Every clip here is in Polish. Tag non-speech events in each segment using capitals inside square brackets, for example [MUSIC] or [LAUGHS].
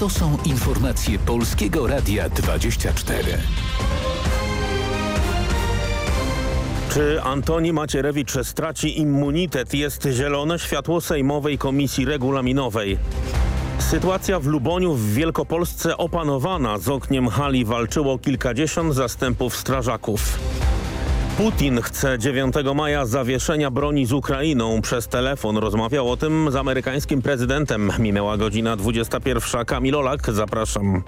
To są informacje Polskiego Radia 24. Czy Antoni Macierewicz straci immunitet? Jest zielone światło Sejmowej Komisji Regulaminowej. Sytuacja w Luboniu w Wielkopolsce opanowana. Z okniem hali walczyło kilkadziesiąt zastępów strażaków. Putin chce 9 maja zawieszenia broni z Ukrainą. Przez telefon rozmawiał o tym z amerykańskim prezydentem. Minęła godzina 21. Kamil Olak, zapraszam.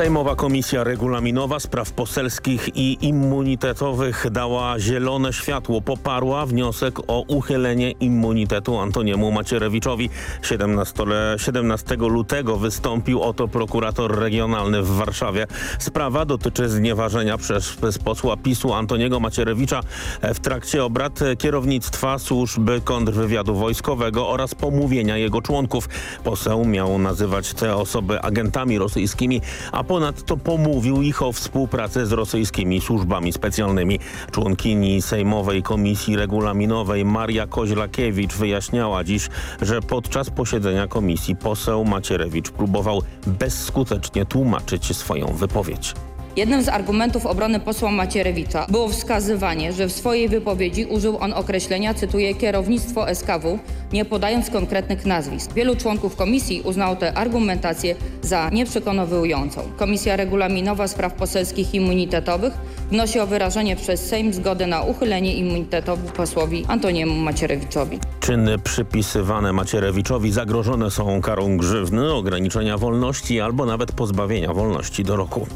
Sejmowa Komisja Regulaminowa Spraw Poselskich i Immunitetowych dała zielone światło. Poparła wniosek o uchylenie immunitetu Antoniemu Macierewiczowi. 17, 17 lutego wystąpił o to prokurator regionalny w Warszawie. Sprawa dotyczy znieważenia przez, przez posła PiSu Antoniego Macierewicza w trakcie obrad kierownictwa służby kontrwywiadu wojskowego oraz pomówienia jego członków. Poseł miał nazywać te osoby agentami rosyjskimi, a ponadto pomówił ich o współpracę z rosyjskimi służbami specjalnymi. Członkini Sejmowej Komisji Regulaminowej Maria Koźlakiewicz wyjaśniała dziś, że podczas posiedzenia komisji poseł Macierewicz próbował bezskutecznie tłumaczyć swoją wypowiedź. Jednym z argumentów obrony posła Macierewicza było wskazywanie, że w swojej wypowiedzi użył on określenia, cytuję, kierownictwo SKW, nie podając konkretnych nazwisk. Wielu członków komisji uznało tę argumentację za nieprzekonującą. Komisja Regulaminowa Spraw Poselskich i Immunitetowych wnosi o wyrażenie przez Sejm zgody na uchylenie immunitetowi posłowi Antoniemu Macierewiczowi. Czyny przypisywane Macierewiczowi zagrożone są karą grzywny, ograniczenia wolności albo nawet pozbawienia wolności do roku.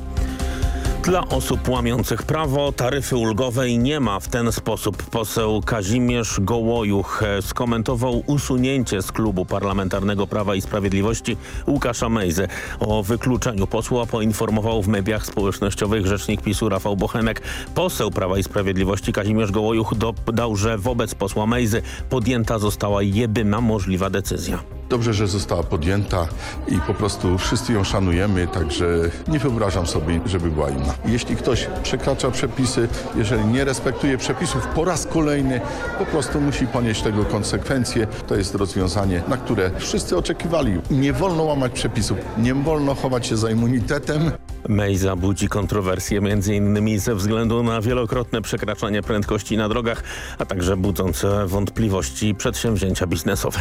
Dla osób łamiących prawo taryfy ulgowej nie ma. W ten sposób poseł Kazimierz Gołojuch skomentował usunięcie z klubu parlamentarnego Prawa i Sprawiedliwości Łukasza Mejzy. O wykluczeniu posła poinformował w mediach społecznościowych rzecznik PiSu Rafał Bochenek. Poseł Prawa i Sprawiedliwości Kazimierz Gołojuch dodał, że wobec posła Mejzy podjęta została jedyna możliwa decyzja. Dobrze, że została podjęta i po prostu wszyscy ją szanujemy, także nie wyobrażam sobie, żeby była inna. Jeśli ktoś przekracza przepisy, jeżeli nie respektuje przepisów po raz kolejny, po prostu musi ponieść tego konsekwencje. To jest rozwiązanie, na które wszyscy oczekiwali. Nie wolno łamać przepisów, nie wolno chować się za immunitetem. Mejza budzi kontrowersje m.in. ze względu na wielokrotne przekraczanie prędkości na drogach, a także budzące wątpliwości przedsięwzięcia biznesowe.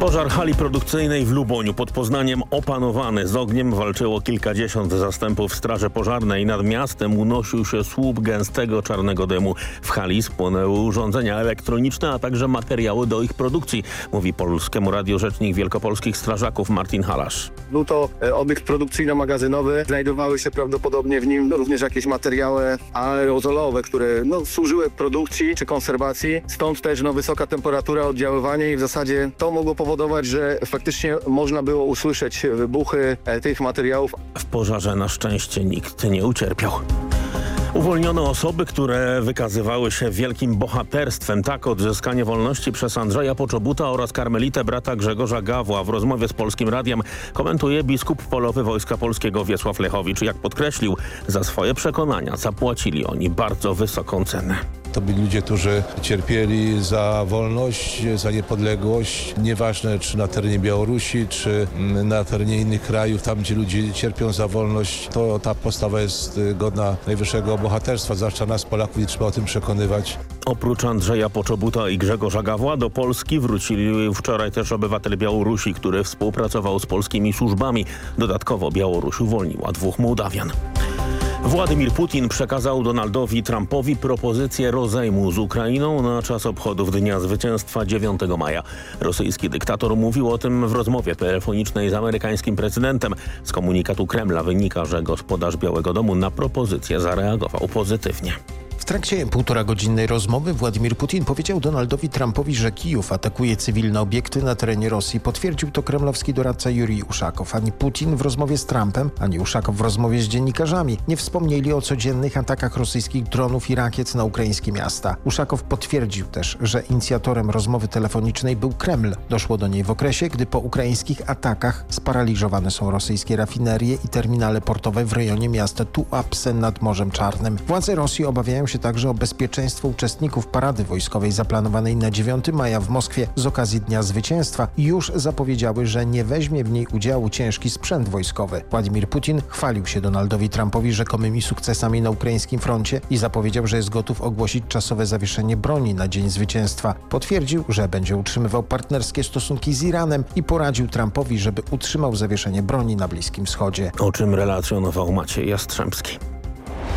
Pożar hali produkcyjnej w Luboniu pod Poznaniem opanowany. Z ogniem walczyło kilkadziesiąt zastępów straży pożarnej. Nad miastem unosił się słup gęstego czarnego dymu. W hali spłonęły urządzenia elektroniczne, a także materiały do ich produkcji, mówi Polskiemu Radio rzecznik wielkopolskich strażaków Martin Halasz. Był to e, obiekt produkcyjno-magazynowy. Znajdowały się prawdopodobnie w nim również jakieś materiały aerozolowe, które no, służyły produkcji czy konserwacji. Stąd też no, wysoka temperatura, oddziaływanie i w zasadzie to mogło powodować, że faktycznie można było usłyszeć wybuchy e, tych materiałów. W pożarze na szczęście nikt nie ucierpiał. Uwolniono osoby, które wykazywały się wielkim bohaterstwem. Tak odzyskanie wolności przez Andrzeja Poczobuta oraz karmelitę brata Grzegorza Gawła w rozmowie z Polskim Radiem komentuje biskup polowy Wojska Polskiego Wiesław Lechowicz. Jak podkreślił, za swoje przekonania zapłacili oni bardzo wysoką cenę. To byli ludzie, którzy cierpieli za wolność, za niepodległość. Nieważne czy na terenie Białorusi, czy na terenie innych krajów, tam gdzie ludzie cierpią za wolność, to ta postawa jest godna najwyższego bohaterstwa, zwłaszcza nas Polaków i trzeba o tym przekonywać. Oprócz Andrzeja Poczobuta i Grzegorza Gawła do Polski wrócili wczoraj też obywatel Białorusi, który współpracował z polskimi służbami. Dodatkowo Białoruś uwolniła dwóch Mołdawian. Władimir Putin przekazał Donaldowi Trumpowi propozycję rozejmu z Ukrainą na czas obchodów Dnia Zwycięstwa 9 maja. Rosyjski dyktator mówił o tym w rozmowie telefonicznej z amerykańskim prezydentem. Z komunikatu Kremla wynika, że gospodarz Białego Domu na propozycję zareagował pozytywnie. Trakcie półtora godzinnej rozmowy Władimir Putin powiedział Donaldowi Trumpowi, że Kijów atakuje cywilne obiekty na terenie Rosji. Potwierdził to kremlowski doradca Jurij Uszakow. Ani Putin w rozmowie z Trumpem, ani Uszakow w rozmowie z dziennikarzami nie wspomnieli o codziennych atakach rosyjskich dronów i rakiet na ukraińskie miasta. Uszakow potwierdził też, że inicjatorem rozmowy telefonicznej był Kreml. Doszło do niej w okresie, gdy po ukraińskich atakach sparaliżowane są rosyjskie rafinerie i terminale portowe w rejonie miasta Tuapse nad Morzem Czarnym. Władze Rosji obawiają się także o bezpieczeństwo uczestników parady wojskowej zaplanowanej na 9 maja w Moskwie z okazji Dnia Zwycięstwa. Już zapowiedziały, że nie weźmie w niej udziału ciężki sprzęt wojskowy. Władimir Putin chwalił się Donaldowi Trumpowi rzekomymi sukcesami na ukraińskim froncie i zapowiedział, że jest gotów ogłosić czasowe zawieszenie broni na Dzień Zwycięstwa. Potwierdził, że będzie utrzymywał partnerskie stosunki z Iranem i poradził Trumpowi, żeby utrzymał zawieszenie broni na Bliskim Wschodzie. O czym relacjonował Maciej Jastrzębski.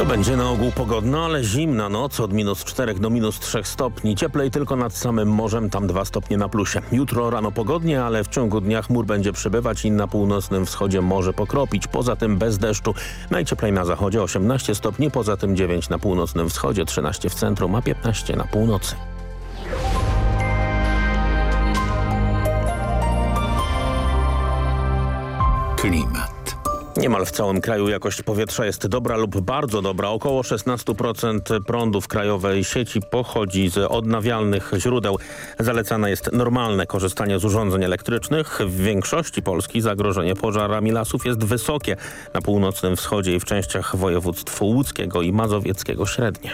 To będzie na ogół pogodno, ale zimna noc od minus 4 do minus 3 stopni. Cieplej tylko nad samym morzem, tam 2 stopnie na plusie. Jutro rano pogodnie, ale w ciągu dnia chmur będzie przybywać i na północnym wschodzie może pokropić. Poza tym bez deszczu. Najcieplej na zachodzie 18 stopni, poza tym 9 na północnym wschodzie, 13 w centrum, a 15 na północy. Klimat. Niemal w całym kraju jakość powietrza jest dobra lub bardzo dobra. Około 16% prądu w krajowej sieci pochodzi z odnawialnych źródeł. Zalecane jest normalne korzystanie z urządzeń elektrycznych. W większości Polski zagrożenie pożarami lasów jest wysokie. Na północnym wschodzie i w częściach województw łódzkiego i mazowieckiego średnie.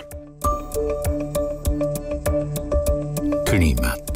Klimat.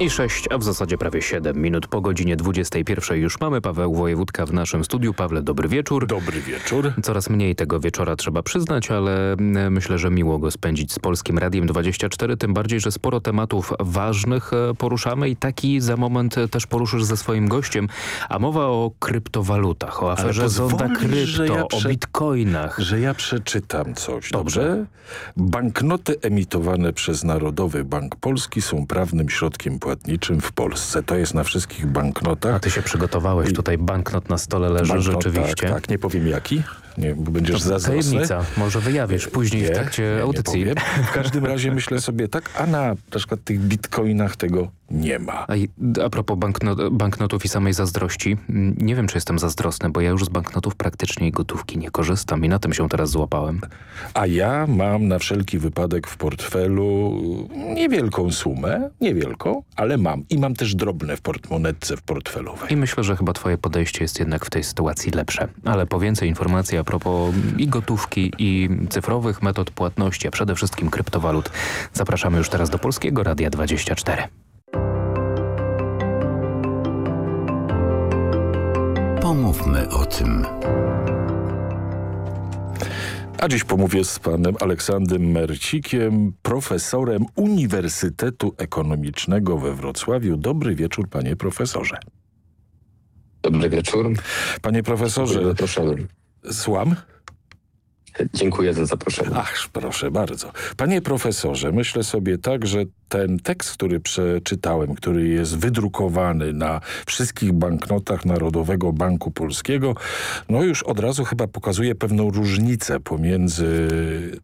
I 6, a w zasadzie prawie 7 minut po godzinie 21 już mamy. Paweł Wojewódka w naszym studiu. Pawle, dobry wieczór. Dobry wieczór. Coraz mniej tego wieczora trzeba przyznać, ale mm, myślę, że miło go spędzić z Polskim Radiem 24, tym bardziej, że sporo tematów ważnych e, poruszamy i taki za moment e, też poruszysz ze swoim gościem. A mowa o kryptowalutach, o aferze Zonda Krypto, ja prze... o bitcoinach. Że ja przeczytam coś, dobrze? dobrze? Banknoty emitowane przez Narodowy Bank Polski są prawnym środkiem płatniczym w Polsce. To jest na wszystkich banknotach. A ty się przygotowałeś, I... tutaj banknot na stole leży banknot, Tak, rzeczywiście. tak, nie powiem jaki. Nie, bo będziesz to zazdrosny. Tajemnica. Może wyjawisz później nie, w trakcie audycji. W każdym razie myślę sobie tak, a na, na przykład tych bitcoinach tego nie ma. A, a propos banknot, banknotów i samej zazdrości, nie wiem, czy jestem zazdrosny, bo ja już z banknotów praktycznie i gotówki nie korzystam i na tym się teraz złapałem. A ja mam na wszelki wypadek w portfelu niewielką sumę, niewielką, ale mam. I mam też drobne w portmonetce w portfelowej. I myślę, że chyba twoje podejście jest jednak w tej sytuacji lepsze. Ale po więcej informacji a propos i gotówki, i cyfrowych metod płatności, a przede wszystkim kryptowalut, zapraszamy już teraz do Polskiego Radia 24. Pomówmy o tym. A dziś pomówię z panem Aleksandrem Mercikiem, profesorem Uniwersytetu Ekonomicznego we Wrocławiu. Dobry wieczór, panie profesorze. Dobry wieczór. Panie profesorze, Słucham? Dziękuję za zaproszenie. Ach, proszę bardzo. Panie profesorze, myślę sobie tak, że ten tekst, który przeczytałem, który jest wydrukowany na wszystkich banknotach Narodowego Banku Polskiego, no już od razu chyba pokazuje pewną różnicę pomiędzy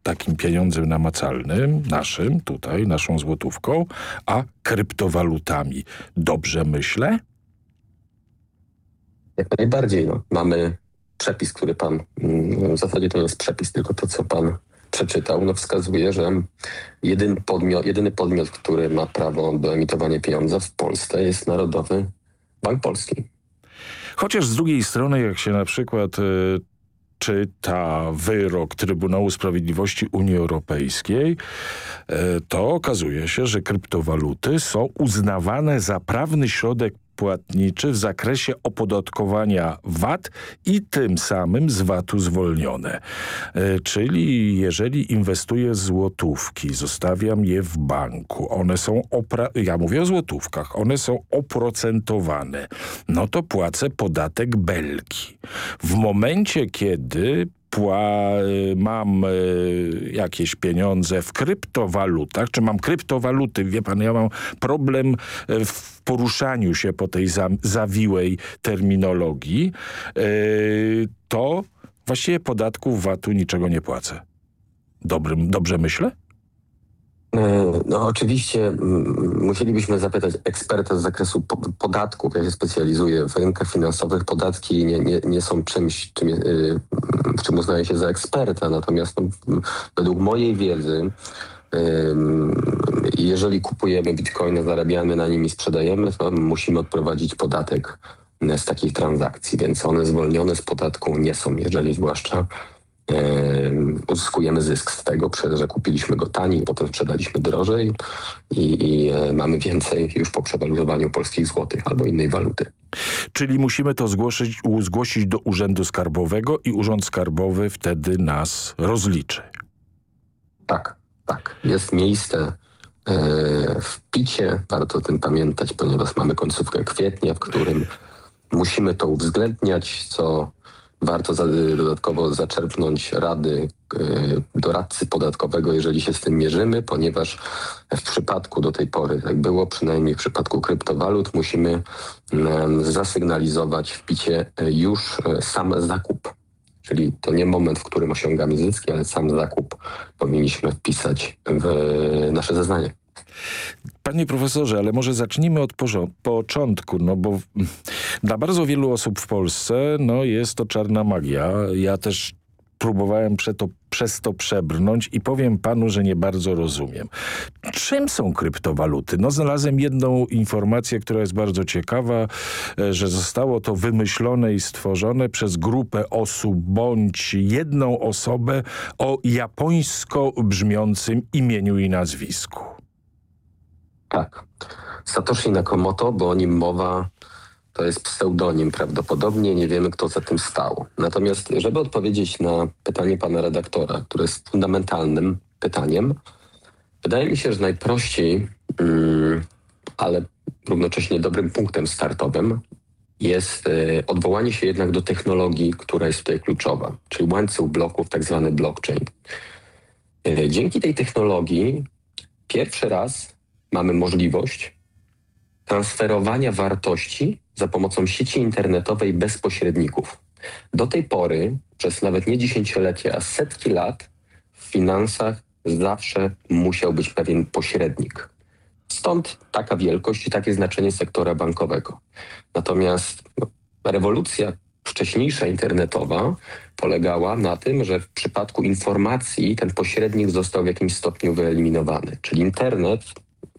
takim pieniądzem namacalnym, naszym tutaj, naszą złotówką, a kryptowalutami. Dobrze myślę? Jak najbardziej. No. Mamy przepis, który pan, mm, w zasadzie to jest przepis, tylko to, co pan przeczytał, no wskazuje, że jedyny podmiot, jedyny podmiot, który ma prawo do emitowania pieniądza w Polsce jest Narodowy Bank Polski. Chociaż z drugiej strony, jak się na przykład y, czyta wyrok Trybunału Sprawiedliwości Unii Europejskiej, y, to okazuje się, że kryptowaluty są uznawane za prawny środek płatniczy w zakresie opodatkowania VAT i tym samym z VAT-u zwolnione. E, czyli jeżeli inwestuję złotówki, zostawiam je w banku, one są, ja mówię o złotówkach, one są oprocentowane, no to płacę podatek belki. W momencie, kiedy mam y, jakieś pieniądze w kryptowalutach, czy mam kryptowaluty, wie pan, ja mam problem y, w poruszaniu się po tej zawiłej terminologii, y, to właściwie podatków VAT-u niczego nie płacę. Dobrym, dobrze myślę? E, No oczywiście musielibyśmy zapytać eksperta z zakresu po podatków. Ja się specjalizuję w rynkach finansowych. Podatki nie, nie, nie są czymś, czym, y, w czym uznaję się za eksperta. Natomiast no, według mojej wiedzy ym, jeżeli kupujemy bitcoiny, zarabiamy na nim i sprzedajemy, to musimy odprowadzić podatek y, z takich transakcji, więc one zwolnione z podatku nie są, jeżeli zwłaszcza uzyskujemy zysk z tego, że kupiliśmy go taniej, potem sprzedaliśmy drożej i, i e, mamy więcej już po przewalutowaniu polskich złotych albo innej waluty. Czyli musimy to zgłosić, zgłosić do Urzędu Skarbowego i Urząd Skarbowy wtedy nas rozliczy. Tak, tak. Jest miejsce e, w picie, warto o tym pamiętać, ponieważ mamy końcówkę kwietnia, w którym musimy to uwzględniać, co warto za, dodatkowo zaczerpnąć rady e, doradcy podatkowego, jeżeli się z tym mierzymy, ponieważ w przypadku do tej pory, tak było przynajmniej w przypadku kryptowalut, musimy zasygnalizować w picie e, już sam zakup. Czyli to nie moment, w którym osiągamy zyski, ale sam zakup powinniśmy wpisać w nasze zeznanie. Panie profesorze, ale może zacznijmy od początku, no bo dla bardzo wielu osób w Polsce no jest to czarna magia. Ja też próbowałem prze to, przez to przebrnąć i powiem panu, że nie bardzo rozumiem. Czym są kryptowaluty? No znalazłem jedną informację, która jest bardzo ciekawa, e, że zostało to wymyślone i stworzone przez grupę osób bądź jedną osobę o japońsko brzmiącym imieniu i nazwisku. Tak. Satoshi Nakamoto, bo o nim mowa, to jest pseudonim prawdopodobnie, nie wiemy kto za tym stał. Natomiast żeby odpowiedzieć na pytanie pana redaktora, które jest fundamentalnym pytaniem, wydaje mi się, że najprościej, mm, ale równocześnie dobrym punktem startowym jest e, odwołanie się jednak do technologii, która jest tutaj kluczowa, czyli łańcuch bloków, tak zwany blockchain. E, Dzięki tej technologii pierwszy raz mamy możliwość transferowania wartości za pomocą sieci internetowej bez pośredników. Do tej pory, przez nawet nie dziesięciolecie, a setki lat w finansach zawsze musiał być pewien pośrednik. Stąd taka wielkość i takie znaczenie sektora bankowego. Natomiast no, rewolucja wcześniejsza internetowa polegała na tym, że w przypadku informacji ten pośrednik został w jakimś stopniu wyeliminowany. Czyli internet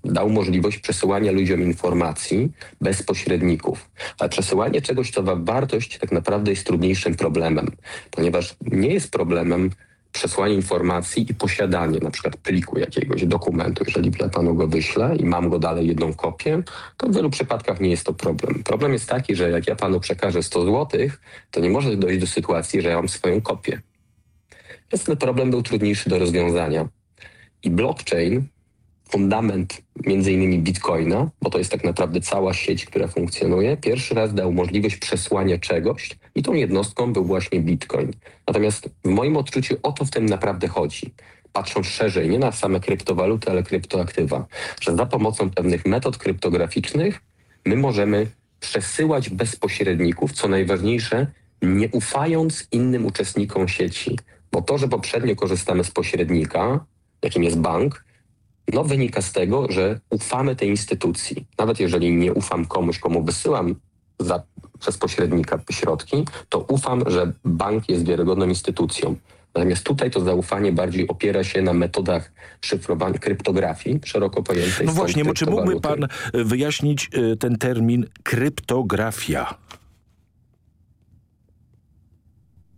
dał możliwość przesyłania ludziom informacji bez pośredników. Ale przesyłanie czegoś, co ma wartość, tak naprawdę jest trudniejszym problemem, ponieważ nie jest problemem przesłanie informacji i posiadanie na przykład pliku jakiegoś dokumentu. Jeżeli panu go wyślę i mam go dalej jedną kopię, to w wielu przypadkach nie jest to problem. Problem jest taki, że jak ja panu przekażę 100 zł, to nie może dojść do sytuacji, że ja mam swoją kopię. Więc ten problem był trudniejszy do rozwiązania. I blockchain fundament między innymi Bitcoina, bo to jest tak naprawdę cała sieć, która funkcjonuje, pierwszy raz dał możliwość przesłania czegoś i tą jednostką był właśnie Bitcoin. Natomiast w moim odczuciu o to w tym naprawdę chodzi. Patrząc szerzej, nie na same kryptowaluty, ale kryptoaktywa, że za pomocą pewnych metod kryptograficznych my możemy przesyłać bez pośredników, co najważniejsze, nie ufając innym uczestnikom sieci. Bo to, że poprzednio korzystamy z pośrednika, jakim jest bank, no wynika z tego, że ufamy tej instytucji. Nawet jeżeli nie ufam komuś, komu wysyłam za, przez pośrednika środki, to ufam, że bank jest wiarygodną instytucją. Natomiast tutaj to zaufanie bardziej opiera się na metodach szyfrowania, kryptografii szeroko pojętej. No właśnie, bo czy mógłby pan y, wyjaśnić y, ten termin kryptografia?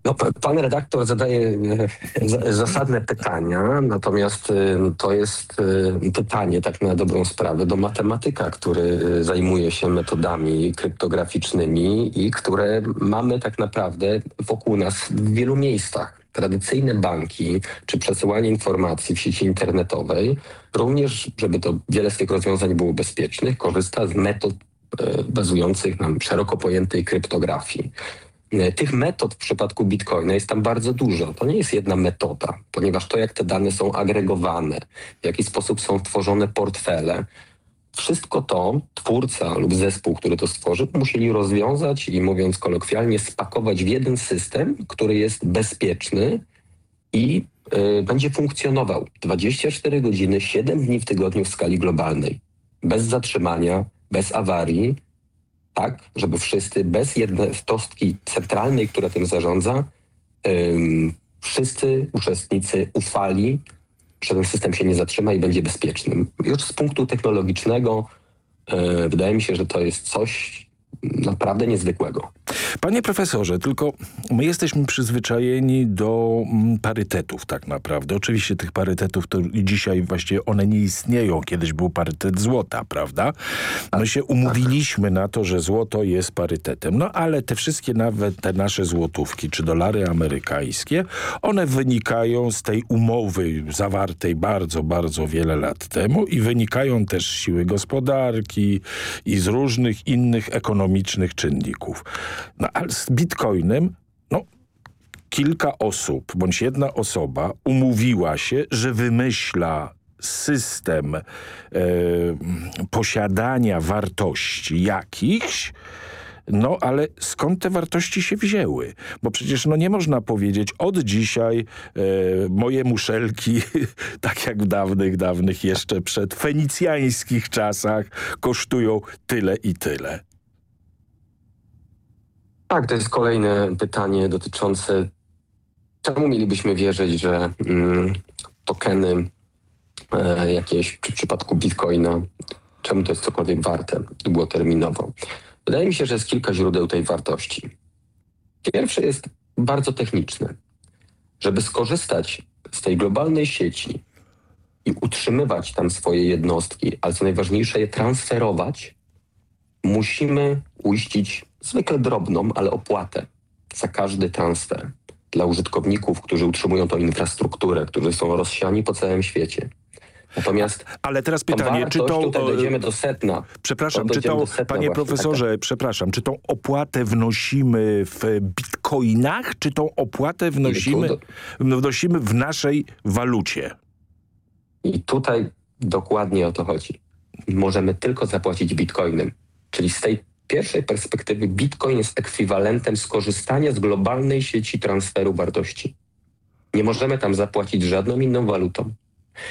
No, pan redaktor zadaje e, za- zasadne pytania, natomiast e, to jest e, pytanie tak na dobrą sprawę do matematyka, który e, zajmuje się metodami kryptograficznymi i które mamy tak naprawdę wokół nas w wielu miejscach. Tradycyjne banki czy przesyłanie informacji w sieci internetowej, również, żeby to wiele z tych rozwiązań było bezpiecznych, korzysta z metod e, bazujących na szeroko pojętej kryptografii. E, Tych metod w przypadku Bitcoina jest tam bardzo dużo. To nie jest jedna metoda, ponieważ to, jak te dane są agregowane, w jaki sposób są tworzone portfele, wszystko to twórca lub zespół, który to stworzył, musieli rozwiązać i mówiąc kolokwialnie, spakować w jeden system, który jest bezpieczny i y, będzie funkcjonował 24 godziny, 7 dni w tygodniu w skali globalnej. Bez zatrzymania, bez awarii, tak, żeby wszyscy, bez jednostki centralnej, która tym zarządza, wszyscy uczestnicy ufali, że ten system się nie zatrzyma i będzie bezpiecznym. Już z punktu technologicznego yy, wydaje mi się, że to jest coś naprawdę niezwykłego. Panie profesorze, tylko my jesteśmy przyzwyczajeni do mm, parytetów tak naprawdę. Oczywiście tych parytetów to dzisiaj właściwie one nie istnieją. Kiedyś był parytet złota, prawda? My się umówiliśmy na to, że złoto jest parytetem. No ale te wszystkie nawet te nasze złotówki, czy dolary amerykańskie, one wynikają z tej umowy zawartej bardzo, bardzo wiele lat temu i wynikają też z siły gospodarki i z różnych innych ekonomicznych czynników. No ale z bitcoinem, no kilka osób, bądź jedna osoba umówiła się, że wymyśla system e, posiadania wartości jakichś, no ale skąd te wartości się wzięły? Bo przecież no nie można powiedzieć od dzisiaj e, moje muszelki, [LAUGHS] tak jak w dawnych, dawnych jeszcze przed fenicjańskich czasach kosztują tyle i tyle. Tak, to jest kolejne pytanie dotyczące czemu mielibyśmy wierzyć, że mm, tokeny e, jakieś, w przypadku bitcoina, czemu to jest cokolwiek warte długoterminowo. Wydaje mi się, że jest kilka źródeł tej wartości. Pierwsze jest bardzo techniczne. Żeby skorzystać z tej globalnej sieci i utrzymywać tam swoje jednostki, ale co najważniejsze je transferować, musimy uiścić zwykle drobną, ale opłatę za każdy transfer dla użytkowników, którzy utrzymują tą infrastrukturę, którzy są rozsiani po całym świecie. Natomiast ale teraz pytanie, czy to tutaj dojdziemy do setna. Przepraszam, czy to setna panie właśnie, profesorze, tak, tak. przepraszam, czy tą opłatę wnosimy w bitcoinach, czy tą opłatę wnosimy, wnosimy w naszej walucie? I tutaj dokładnie o to chodzi. Możemy tylko zapłacić bitcoinem, czyli z tej pierwszej perspektywy Bitcoin jest ekwiwalentem skorzystania z globalnej sieci transferu wartości. Nie możemy tam zapłacić żadną inną walutą,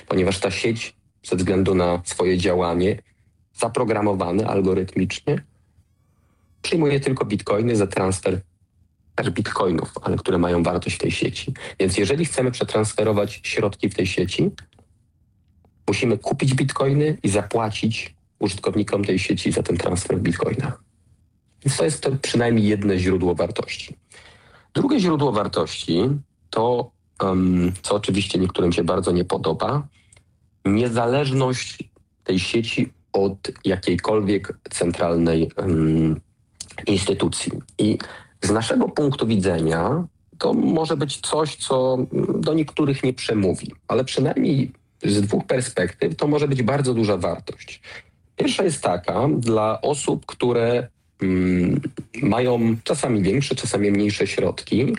ponieważ ta sieć ze względu na swoje działanie zaprogramowane algorytmicznie przyjmuje tylko bitcoiny za transfer też bitcoinów, ale które mają wartość w tej sieci. Więc jeżeli chcemy przetransferować środki w tej sieci, musimy kupić bitcoiny i zapłacić użytkownikom tej sieci za ten transfer w bitcoinach. Więc to jest to przynajmniej jedno źródło wartości. Drugie źródło wartości to, co oczywiście niektórym się bardzo nie podoba, niezależność tej sieci od jakiejkolwiek centralnej instytucji. I z naszego punktu widzenia to może być coś, co do niektórych nie przemówi, ale przynajmniej z dwóch perspektyw to może być bardzo duża wartość. Pierwsza jest taka dla osób, które mm, mają czasami większe, czasami mniejsze środki,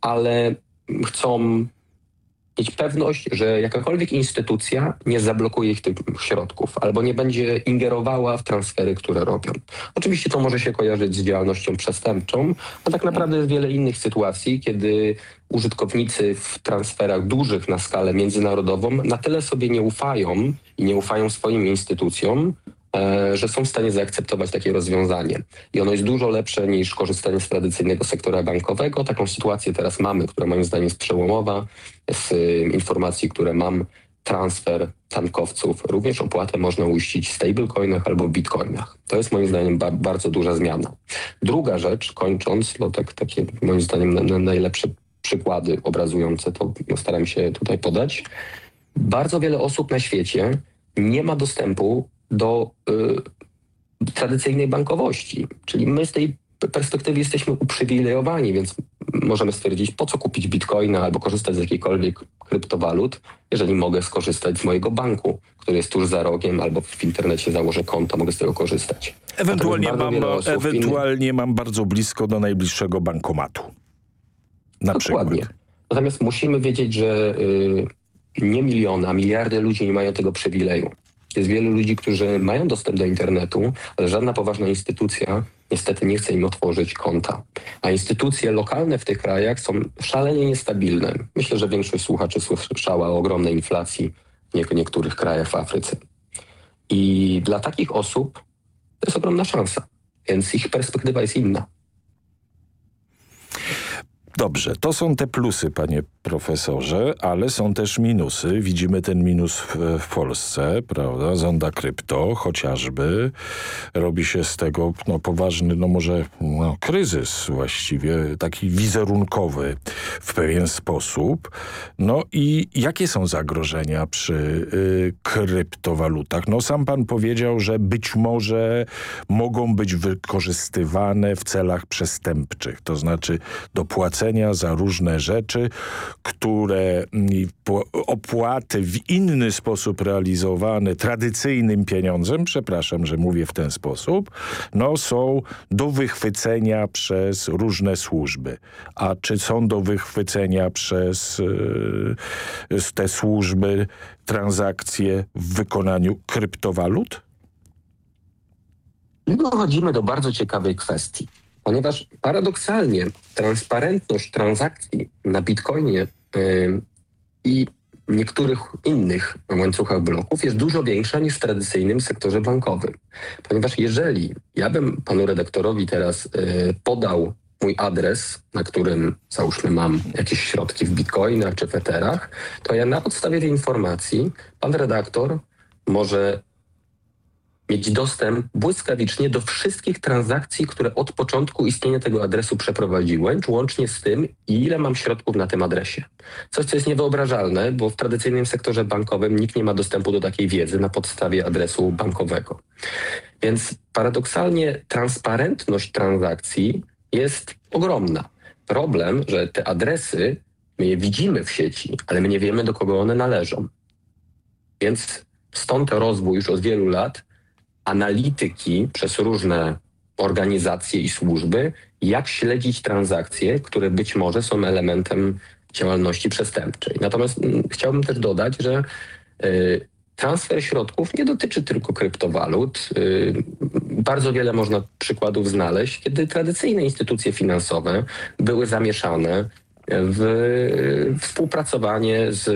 ale chcą mieć pewność, że jakakolwiek instytucja nie zablokuje ich tych środków albo nie będzie ingerowała w transfery, które robią. Oczywiście to może się kojarzyć z działalnością przestępczą, a tak naprawdę jest wiele innych sytuacji, kiedy użytkownicy w transferach dużych na skalę międzynarodową na tyle sobie nie ufają i nie ufają swoim instytucjom, że są w stanie zaakceptować takie rozwiązanie. I ono jest dużo lepsze niż korzystanie z tradycyjnego sektora bankowego. Taką sytuację teraz mamy, która moim zdaniem jest przełomowa. Z y, informacji, które mam, transfer tankowców, również opłatę można uiścić w stablecoinach albo bitcoinach. To jest moim zdaniem ba bardzo duża zmiana. Druga rzecz, kończąc, bo tak, takie moim zdaniem na, na najlepsze przykłady obrazujące to staram się tutaj podać. Bardzo wiele osób na świecie nie ma dostępu do y, tradycyjnej bankowości. Czyli my z tej perspektywy jesteśmy uprzywilejowani, więc możemy stwierdzić, po co kupić bitcoina albo korzystać z jakiejkolwiek kryptowalut, jeżeli mogę skorzystać z mojego banku, który jest tuż za rogiem, albo w internecie założę konto, mogę z tego korzystać. Ewentualnie, mam, ewentualnie innych... mam bardzo blisko do najbliższego bankomatu. Na Dokładnie. Przykład. Natomiast musimy wiedzieć, że y, nie miliony, a miliardy ludzi nie mają tego przywileju. Jest wielu ludzi, którzy mają dostęp do internetu, ale żadna poważna instytucja niestety nie chce im otworzyć konta. A instytucje lokalne w tych krajach są szalenie niestabilne. Myślę, że większość słuchaczy słyszała o ogromnej inflacji w niektórych krajach w Afryce. I dla takich osób to jest ogromna szansa, więc ich perspektywa jest inna. Dobrze, to są te plusy, panie profesorze, ale są też minusy. Widzimy ten minus w, w, Polsce, prawda? Zonda krypto chociażby. Robi się z tego no, poważny, no może no, kryzys właściwie, taki wizerunkowy w pewien sposób. No i jakie są zagrożenia przy y, kryptowalutach? No sam pan powiedział, że być może mogą być wykorzystywane w celach przestępczych, to znaczy za różne rzeczy, które mm, opłaty w inny sposób realizowane tradycyjnym pieniądzem, przepraszam, że mówię w ten sposób, no są do wychwycenia przez różne służby. A czy są do wychwycenia przez yy, te służby transakcje w wykonaniu kryptowalut? Dochodzimy do bardzo ciekawej kwestii ponieważ paradoksalnie transparentność transakcji na Bitcoinie i niektórych innych łańcuchach bloków jest dużo większa niż w tradycyjnym sektorze bankowym. Ponieważ jeżeli ja bym panu redaktorowi teraz yy, podał mój adres, na którym załóżmy mam jakieś środki w bitcoinach czy w eterach, to ja na podstawie tej informacji pan redaktor może mieć dostęp błyskawicznie do wszystkich transakcji, które od początku istnienia tego adresu przeprowadziłem, łącznie z tym, ile mam środków na tym adresie. Coś, co jest niewyobrażalne, bo w tradycyjnym sektorze bankowym nikt nie ma dostępu do takiej wiedzy na podstawie adresu bankowego. Więc paradoksalnie transparentność transakcji jest ogromna. Problem, że te adresy, my je widzimy w sieci, ale my nie wiemy, do kogo one należą. Więc stąd rozwój już od wielu lat analityki przez różne organizacje i służby, jak śledzić transakcje, które być może są elementem działalności przestępczej. Natomiast mm, chciałbym też dodać, że y, transfer środków nie dotyczy tylko kryptowalut. Y, bardzo wiele można przykładów znaleźć, kiedy tradycyjne instytucje finansowe były zamieszane w współpracowanie z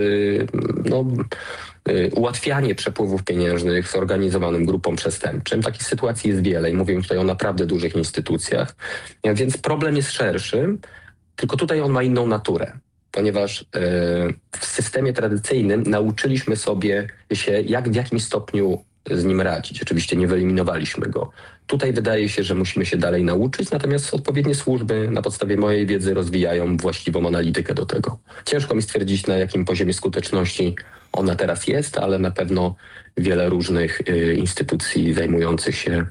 no, Y, ułatwianie przepływów pieniężnych zorganizowanym grupom przestępczym. Takich sytuacji jest wiele i mówię tutaj o naprawdę dużych instytucjach. Więc problem jest szerszy, tylko tutaj on ma inną naturę ponieważ y, w systemie tradycyjnym nauczyliśmy sobie się, jak w jakim stopniu z nim radzić. Oczywiście nie wyeliminowaliśmy go. Tutaj wydaje się, że musimy się dalej nauczyć, natomiast odpowiednie służby na podstawie mojej wiedzy rozwijają właściwą analitykę do tego. Ciężko mi stwierdzić, na jakim poziomie skuteczności ona teraz jest, ale na pewno wiele różnych y, instytucji zajmujących się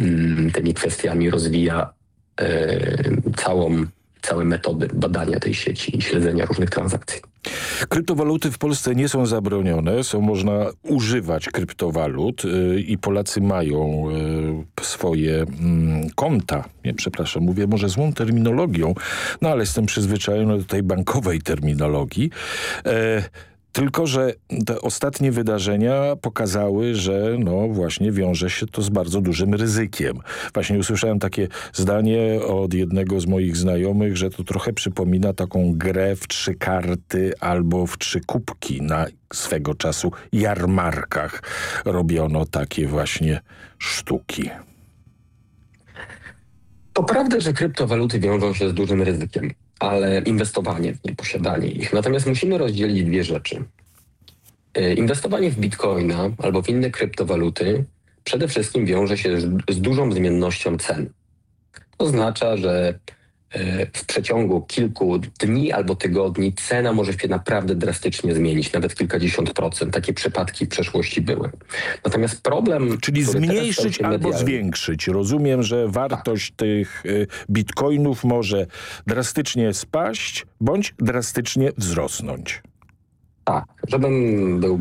y, tymi kwestiami rozwija y, całą, całe metody badania tej sieci i śledzenia różnych transakcji. Kryptowaluty w Polsce nie są zabronione, są można używać kryptowalut yy, i Polacy mają yy, swoje yy, konta. Nie, przepraszam, mówię może złą terminologią, no ale jestem przyzwyczajony do tej bankowej terminologii. Tylko, że te ostatnie wydarzenia pokazały, że no właśnie wiąże się to z bardzo dużym ryzykiem. Właśnie usłyszałem takie zdanie od jednego z moich znajomych, że to trochę przypomina taką grę w trzy karty albo w trzy kubki na swego czasu jarmarkach. Robiono takie właśnie sztuki. To prawda, że kryptowaluty wiążą się z dużym ryzykiem ale inwestowanie w nie, posiadanie ich. Natomiast musimy rozdzielić dwie rzeczy. E, inwestowanie w bitcoina albo w inne kryptowaluty przede wszystkim wiąże się z dużą zmiennością cen. To oznacza, że w przeciągu kilku dni albo tygodni cena może się naprawdę drastycznie zmienić, nawet kilkadziesiąt procent. Takie przypadki w przeszłości były. Natomiast problem... Czyli zmniejszyć albo zwiększyć. Rozumiem, że wartość tak. tych e, bitcoinów może drastycznie spaść bądź drastycznie wzrosnąć. Tak, żebym był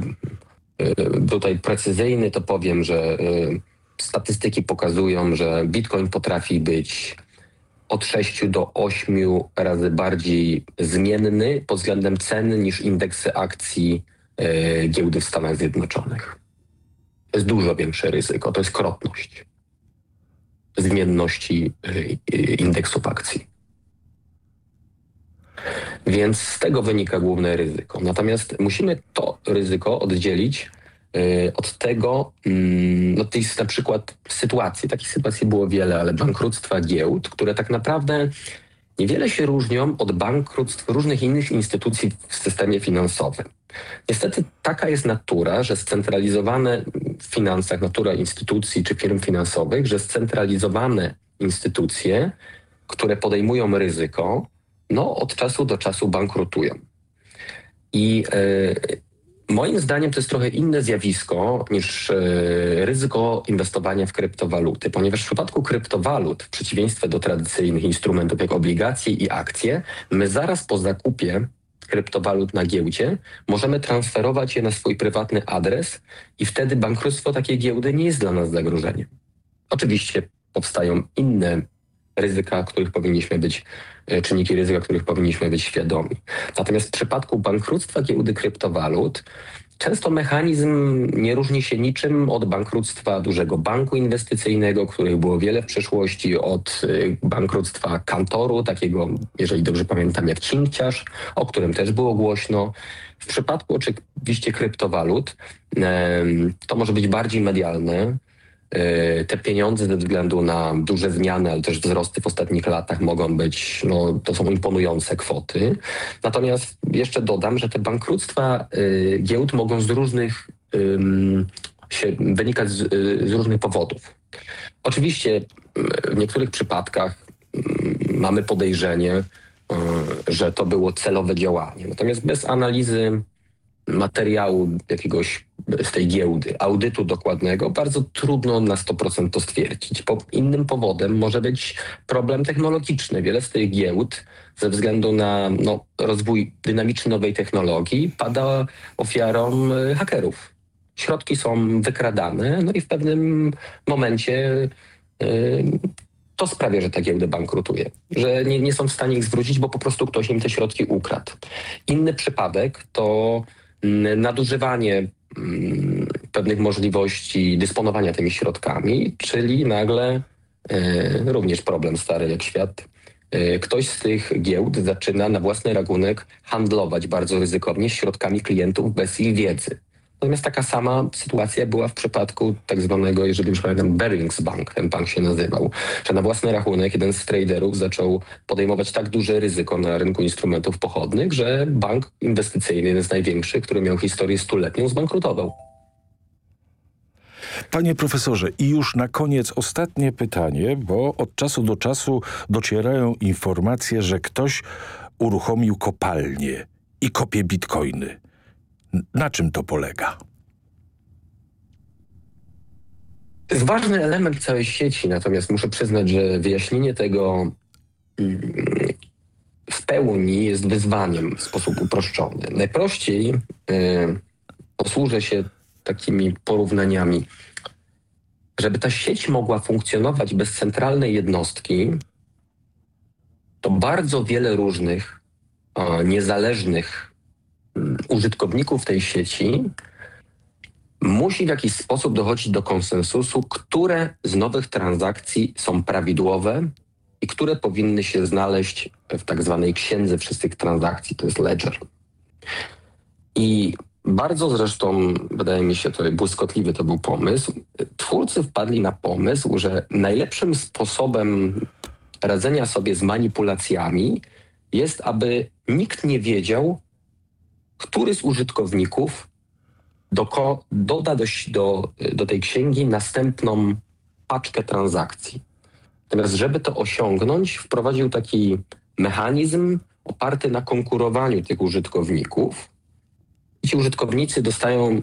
y, tutaj precyzyjny, to powiem, że y, statystyki pokazują, że Bitcoin potrafi być od 6 do 8 razy bardziej zmienny pod względem ceny niż indeksy akcji y, giełdy w Stanach Zjednoczonych. To jest dużo większe ryzyko, to jest krotność zmienności indeksu akcji. Więc z tego wynika główne ryzyko. Natomiast musimy to ryzyko oddzielić od tego, mm, no jest na przykład sytuacji, takich sytuacji było wiele, ale bankructwa giełd, które tak naprawdę niewiele się różnią od bankructw różnych innych instytucji w systemie finansowym. Niestety taka jest natura, że scentralizowane w finansach, natura instytucji czy firm finansowych, że scentralizowane instytucje, które podejmują ryzyko, no od czasu do czasu bankrutują. I y, Moim zdaniem to jest trochę inne zjawisko niż e, ryzyko inwestowania w kryptowaluty, ponieważ w przypadku kryptowalut, w przeciwieństwie do tradycyjnych instrumentów jak obligacje i akcje, my zaraz po zakupie kryptowalut na giełdzie możemy transferować je na swój prywatny adres i wtedy bankructwo takiej giełdy nie jest dla nas zagrożeniem. Oczywiście powstają inne ryzyka, których powinniśmy być, czynniki ryzyka, których powinniśmy być świadomi. Natomiast w przypadku bankructwa giełdy kryptowalut Często mechanizm nie różni się niczym od bankructwa dużego banku inwestycyjnego, których było wiele w przeszłości, od e, bankructwa kantoru, takiego, jeżeli dobrze pamiętam, jak Cinkciarz, o którym też było głośno. W przypadku oczywiście kryptowalut to może być bardziej medialne, E, te pieniądze ze względu na duże zmiany, ale też wzrosty w ostatnich latach mogą być, no to są imponujące kwoty. Natomiast jeszcze dodam, że te bankructwa e, giełd mogą z różnych się wynikać z, z różnych powodów. Oczywiście w niektórych przypadkach mamy podejrzenie, e, że to było celowe działanie. Natomiast bez analizy materiału jakiegoś z tej giełdy, audytu dokładnego, bardzo trudno na 100% to stwierdzić. Po innym powodem może być problem technologiczny. Wiele z tych giełd ze względu na no, rozwój dynamiczny nowej technologii pada ofiarą e, hakerów. Środki są wykradane, no i w pewnym momencie yy, to sprawia, że ta giełda bankrutuje, że nie, nie są w stanie ich zwrócić, bo po prostu ktoś im te środki ukradł. Inny przypadek to nadużywanie mm, pewnych możliwości dysponowania tymi środkami, czyli nagle e, również problem stary jak świat. E, ktoś z tych giełd zaczyna na własny rachunek handlować bardzo ryzykownie środkami klientów bez ich wiedzy. Natomiast taka sama sytuacja była w przypadku tak zwanego, jeżeli już pamiętam, Barings Bank, ten bank się nazywał, że na własny rachunek jeden z traderów zaczął podejmować tak duże ryzyko na rynku instrumentów pochodnych, że bank inwestycyjny, jeden z największych, który miał historię stuletnią, zbankrutował. Panie profesorze, i już na koniec ostatnie pytanie, bo od czasu do czasu docierają informacje, że ktoś uruchomił kopalnię i kopie bitcoiny. Na czym to polega? To jest ważny element całej sieci, natomiast muszę przyznać, że wyjaśnienie tego mm, w pełni jest wyzwaniem w sposób uproszczony. Najprościej y, posłużę się takimi porównaniami. Żeby ta sieć mogła funkcjonować bez centralnej jednostki, to bardzo wiele różnych niezależnych użytkowników tej sieci musi w jakiś sposób dochodzić do konsensusu, które z nowych transakcji są prawidłowe i które powinny się znaleźć w tak zwanej księdze wszystkich transakcji, to jest ledger. I bardzo zresztą, wydaje mi się, to błyskotliwy to był pomysł. Twórcy wpadli na pomysł, że najlepszym sposobem radzenia sobie z manipulacjami jest, aby nikt nie wiedział, który z użytkowników doko, doda do, do, do tej księgi następną paczkę transakcji. Natomiast żeby to osiągnąć, wprowadził taki mechanizm oparty na konkurowaniu tych użytkowników. I ci użytkownicy dostają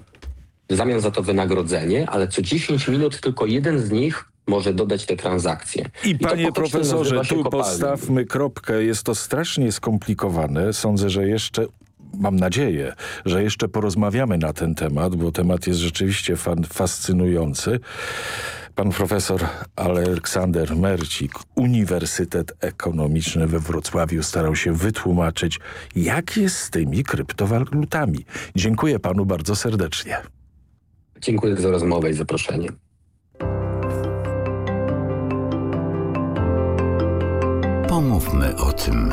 w zamian za to wynagrodzenie, ale co 10 minut tylko jeden z nich może dodać te transakcje. I, I panie profesorze, tu kopalni. postawmy kropkę. Jest to strasznie skomplikowane. Sądzę, że jeszcze mam nadzieję, że jeszcze porozmawiamy na ten temat, bo temat jest rzeczywiście fascynujący. Pan profesor Aleksander Mercik, Uniwersytet Ekonomiczny we Wrocławiu starał się wytłumaczyć, jak jest z tymi kryptowalutami. Dziękuję panu bardzo serdecznie. Dziękuję za rozmowę i zaproszenie. Pomówmy o tym.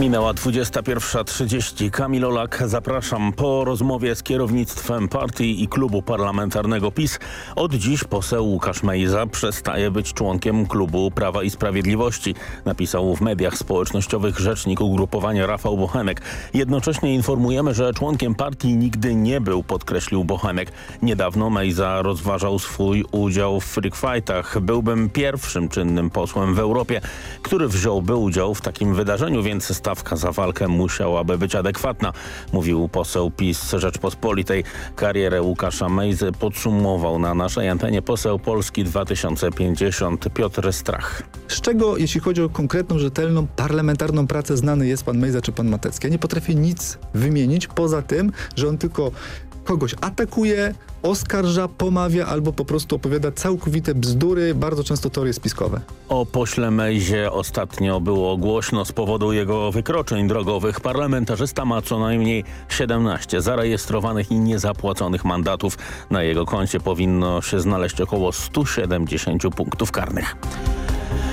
Minęła 21.30. Kamil Olak, zapraszam. Po rozmowie z kierownictwem partii i klubu parlamentarnego PiS od dziś poseł Łukasz Mejza przestaje być członkiem klubu Prawa i Sprawiedliwości. Napisał w mediach społecznościowych rzecznik ugrupowania Rafał Bochenek. Jednocześnie informujemy, że członkiem partii nigdy nie był, podkreślił Bochenek. Niedawno Mejza rozważał swój udział w freak. Byłbym pierwszym czynnym posłem w Europie, który wziąłby udział w takim wydarzeniu, więc stawka za walkę musiałaby być adekwatna, mówił poseł PiS Rzeczpospolitej. Karierę Łukasza Mejzy podsumował na naszej antenie poseł Polski 2050 Piotr Strach. Z czego, jeśli chodzi o konkretną, rzetelną, parlamentarną pracę, znany jest pan Mejza czy pan Matecki? Ja nie potrafię nic wymienić poza tym, że on tylko kogoś atakuje, oskarża, pomawia albo po prostu opowiada całkowite bzdury, bardzo często teorie spiskowe. O pośle Mejzie ostatnio było głośno z powodu jego wykroczeń drogowych. Parlamentarzysta ma co najmniej 17 zarejestrowanych i niezapłaconych mandatów. Na jego koncie powinno się znaleźć około 170 punktów karnych.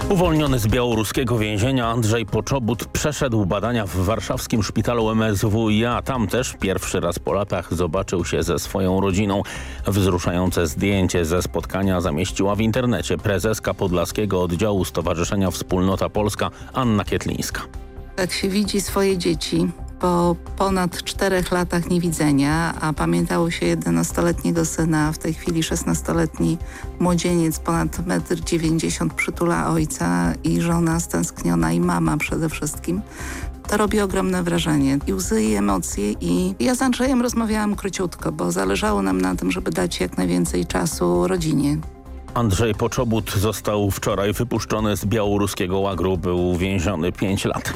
Uwolniony z białoruskiego więzienia Andrzej Poczobut przeszedł badania w warszawskim szpitalu MSWiA. Tam też pierwszy raz po latach zobaczył się ze swoją rodziną. Wzruszające zdjęcie ze spotkania zamieściła w internecie prezeska Podlaskiego Oddziału Stowarzyszenia Wspólnota Polska Anna Kietlińska. Jak się widzi swoje dzieci po ponad czterech latach niewidzenia, a pamiętało się 11-letniego syna, w tej chwili 16-letni młodzieniec, ponad 1,90 m przytula ojca i żona stęskniona i mama przede wszystkim, to robi ogromne wrażenie. I łzy, i emocje. I ja z Andrzejem rozmawiałam króciutko, bo zależało nam na tym, żeby dać jak najwięcej czasu rodzinie. Andrzej Poczobut został wczoraj wypuszczony z białoruskiego łagru. Był więziony 5 lat.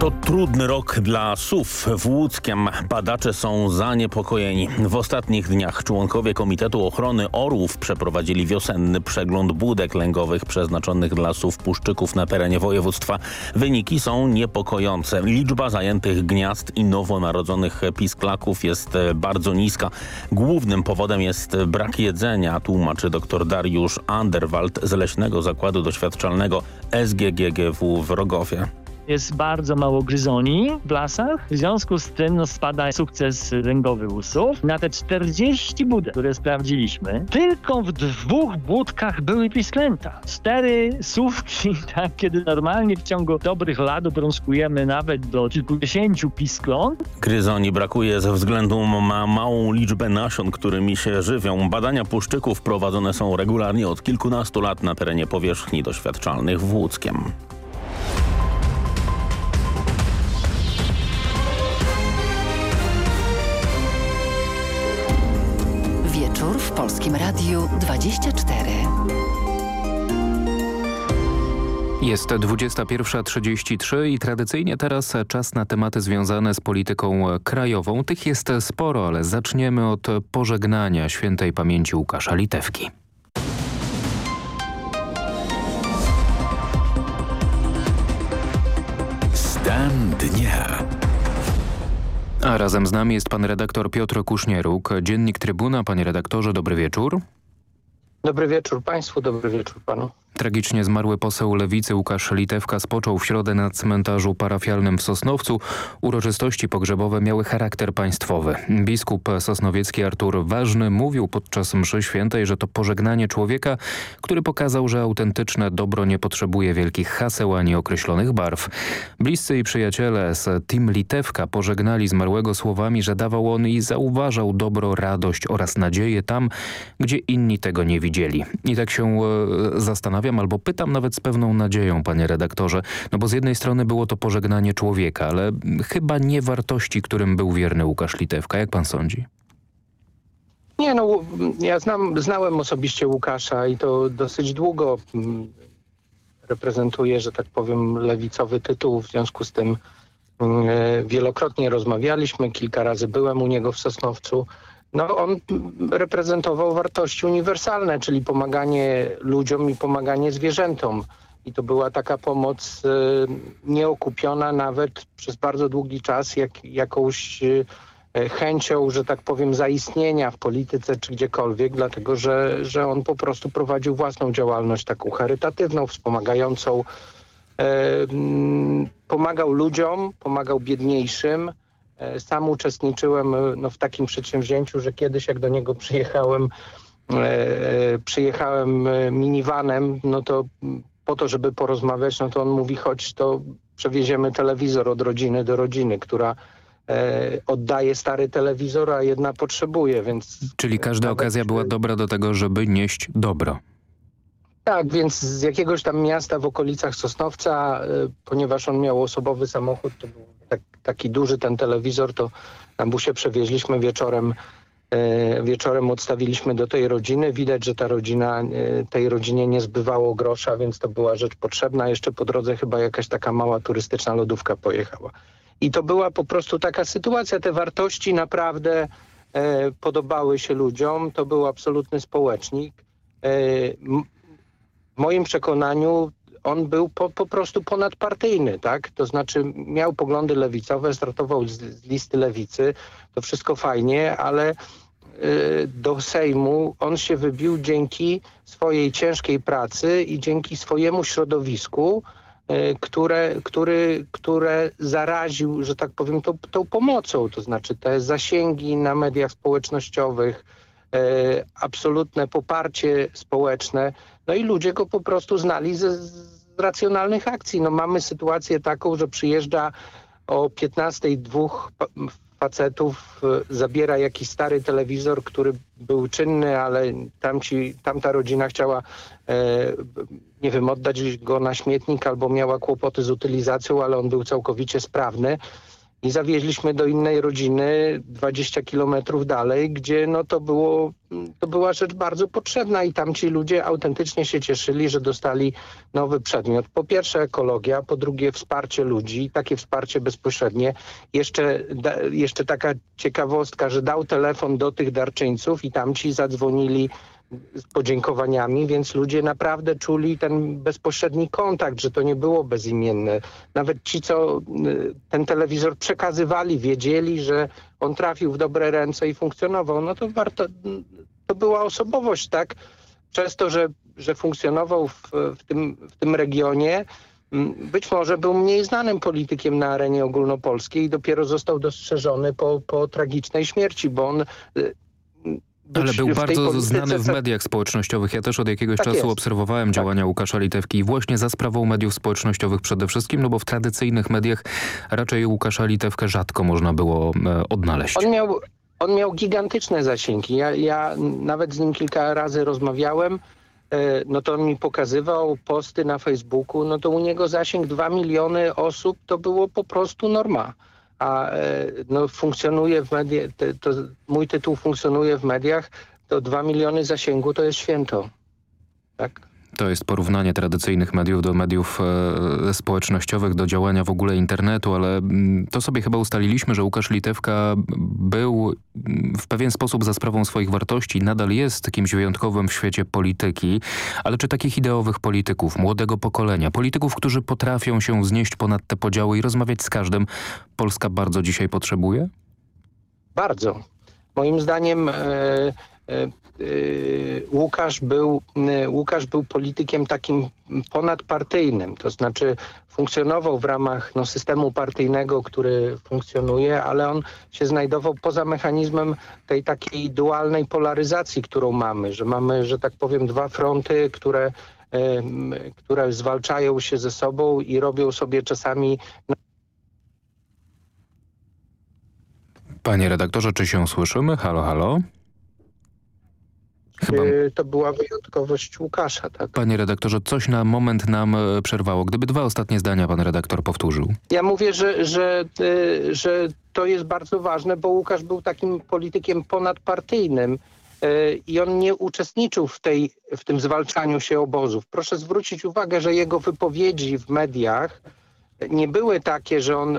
To trudny rok dla SUW w Łódzkiem. Badacze są zaniepokojeni. W ostatnich dniach członkowie Komitetu Ochrony Orłów przeprowadzili wiosenny przegląd budek lęgowych przeznaczonych dla SUW puszczyków na terenie województwa. Wyniki są niepokojące. Liczba zajętych gniazd i nowonarodzonych pisklaków jest bardzo niska. Głównym powodem jest brak jedzenia, tłumaczy dr Dariusz Anderwald z Leśnego Zakładu Doświadczalnego SGGGW w Rogowie jest bardzo mało gryzoni w lasach. W związku z tym no, spada sukces ręgowy usów. Na te 40 budek, które sprawdziliśmy, tylko w dwóch budkach były pisklęta. Cztery sówki, [LAUGHS] tak, kiedy normalnie w ciągu dobrych lat obrączkujemy nawet do kilkudziesięciu piskląt. Gryzoni brakuje ze względu na małą liczbę nasion, którymi się żywią. Badania puszczyków prowadzone są regularnie od kilkunastu lat na terenie powierzchni doświadczalnych w Łódzkiem. Polskim Radiu 24. Jest 21.33 i tradycyjnie teraz czas na tematy związane z polityką krajową. Tych jest sporo, ale zaczniemy od pożegnania świętej pamięci Łukasza Litewki. Stan dnia. A razem z nami jest pan redaktor Piotr Kusznieruk, Dziennik Trybuna. Panie redaktorze, dobry wieczór. Dobry wieczór Państwu, dobry wieczór Panu. Tragicznie zmarły poseł Lewicy Łukasz Litewka spoczął w środę na cmentarzu parafialnym w Sosnowcu. Uroczystości pogrzebowe miały charakter państwowy. Biskup sosnowiecki Artur Ważny mówił podczas mszy świętej, że to pożegnanie człowieka, który pokazał, że autentyczne dobro nie potrzebuje wielkich haseł ani określonych barw. Bliscy i przyjaciele z Team Litewka pożegnali zmarłego słowami, że dawał on i zauważał dobro, radość oraz nadzieję tam, gdzie inni tego nie widzieli. I tak się e, zastanawiam albo pytam nawet z pewną nadzieją, panie redaktorze, no bo z jednej strony było to pożegnanie człowieka, ale chyba nie wartości, którym był wierny Łukasz Litewka. Jak pan sądzi? Nie, no ja znam, znałem osobiście Łukasza i to dosyć długo mm, reprezentuje, że tak powiem, lewicowy tytuł. W związku z tym mm, e, wielokrotnie rozmawialiśmy, kilka razy byłem u niego w Sosnowcu. No on reprezentował wartości uniwersalne, czyli pomaganie ludziom i pomaganie zwierzętom. I to była taka pomoc e, nieokupiona nawet przez bardzo długi czas jak, jakąś e, chęcią, że tak powiem, zaistnienia w polityce czy gdziekolwiek, dlatego że, że on po prostu prowadził własną działalność taką charytatywną, wspomagającą. Mm, pomagał ludziom, pomagał biedniejszym. E, Sam uczestniczyłem e, no, w takim przedsięwzięciu, że kiedyś jak do niego przyjechałem, e, przyjechałem minivanem, no to po to, żeby porozmawiać, no to on mówi, chodź, to przewieziemy telewizor od rodziny do rodziny, która oddaje stary telewizor, a jedna potrzebuje, więc... Czyli każda okazja była dobra do tego, żeby nieść dobro. Tak, więc z jakiegoś tam miasta w okolicach Sosnowca, e, ponieważ on miał osobowy samochód, to był tak, taki duży ten telewizor, to na busie przewieźliśmy wieczorem, e, wieczorem odstawiliśmy do tej rodziny. Widać, że ta rodzina, e, tej rodzinie nie zbywało grosza, więc to była rzecz potrzebna. Jeszcze po drodze chyba jakaś taka mała turystyczna lodówka pojechała. I to była po prostu taka sytuacja. Te wartości naprawdę podobały się ludziom. To był absolutny społecznik. Moim przekonaniu on był po, po prostu ponadpartyjny, tak? To znaczy miał poglądy lewicowe, startował z, z listy lewicy, to wszystko fajnie, ale y, do Sejmu on się wybił dzięki swojej ciężkiej pracy i dzięki swojemu środowisku, y, które, który, które zaraził, że tak powiem, tą, tą pomocą, to znaczy te zasięgi na mediach społecznościowych, e, absolutne poparcie społeczne, no i ludzie go po prostu znali z racjonalnych akcji. No mamy sytuację taką, że przyjeżdża o 15 dwóch facetów, e, zabiera jakiś stary telewizor, który był czynny, ale tamci, tamta rodzina chciała, e, nie wiem, oddać go na śmietnik albo miała kłopoty z utylizacją, ale on był całkowicie sprawny i zawieźliśmy do innej rodziny 20 kilometrów dalej, gdzie no to było, to była rzecz bardzo potrzebna i tam ci ludzie autentycznie się cieszyli, że dostali nowy przedmiot. Po pierwsze ekologia, po drugie wsparcie ludzi, takie wsparcie bezpośrednie. Jeszcze, da, jeszcze taka ciekawostka, że dał telefon do tych darczyńców i tamci zadzwonili z podziękowaniami, więc ludzie naprawdę czuli ten bezpośredni kontakt, że to nie było bezimienne. Nawet ci, co y, ten telewizor przekazywali, wiedzieli, że on trafił w dobre ręce i funkcjonował. No to warto, to była osobowość, tak? Przez to, że, że funkcjonował w, w, tym, w tym regionie, być może był mniej znanym politykiem na arenie ogólnopolskiej i dopiero został dostrzeżony po, po tragicznej śmierci, bo on y, Ale był bardzo znany w mediach społecznościowych. Ja też od jakiegoś Tak czasu jest. obserwowałem działania Łukasza Litewki i właśnie za sprawą mediów społecznościowych przede wszystkim, no bo w tradycyjnych mediach raczej Łukasza Litewkę rzadko można było e, odnaleźć. On miał, on miał gigantyczne zasięgi. Ja, ja nawet z nim kilka razy rozmawiałem. e, No to on mi pokazywał posty na Facebooku. No to u niego zasięg 2 miliony osób to było po prostu norma. A e, no, funkcjonuje w mediach, to mój tytuł funkcjonuje w mediach, to 2 miliony zasięgu to jest święto. Tak? To jest porównanie tradycyjnych mediów do mediów e, społecznościowych, do działania w ogóle internetu, ale mm, to sobie chyba ustaliliśmy, że Łukasz Litewka był mm, w pewien sposób za sprawą swoich wartości, nadal jest kimś wyjątkowym w świecie polityki, ale czy takich ideowych polityków, młodego pokolenia, polityków, którzy potrafią się wznieść ponad te podziały i rozmawiać z każdym, Polska bardzo dzisiaj potrzebuje? Bardzo. Moim zdaniem e, Łukasz był, Łukasz był politykiem takim ponadpartyjnym, to znaczy funkcjonował w ramach no, systemu partyjnego, który funkcjonuje, ale on się znajdował poza mechanizmem tej takiej dualnej polaryzacji, którą mamy, że mamy, że tak powiem, dwa fronty, które, które zwalczają się ze sobą i robią sobie czasami Panie redaktorze, czy się słyszymy? Halo, halo? Chyba... To była wyjątkowość Łukasza, tak? Panie redaktorze, coś na moment nam e, przerwało. Gdyby dwa ostatnie zdania pan redaktor powtórzył. Ja mówię, że, że, e, że to jest bardzo ważne, bo Łukasz był takim politykiem ponadpartyjnym e, i on nie uczestniczył w, tej, w tym zwalczaniu się obozów. Proszę zwrócić uwagę, że jego wypowiedzi w mediach nie były takie, że on,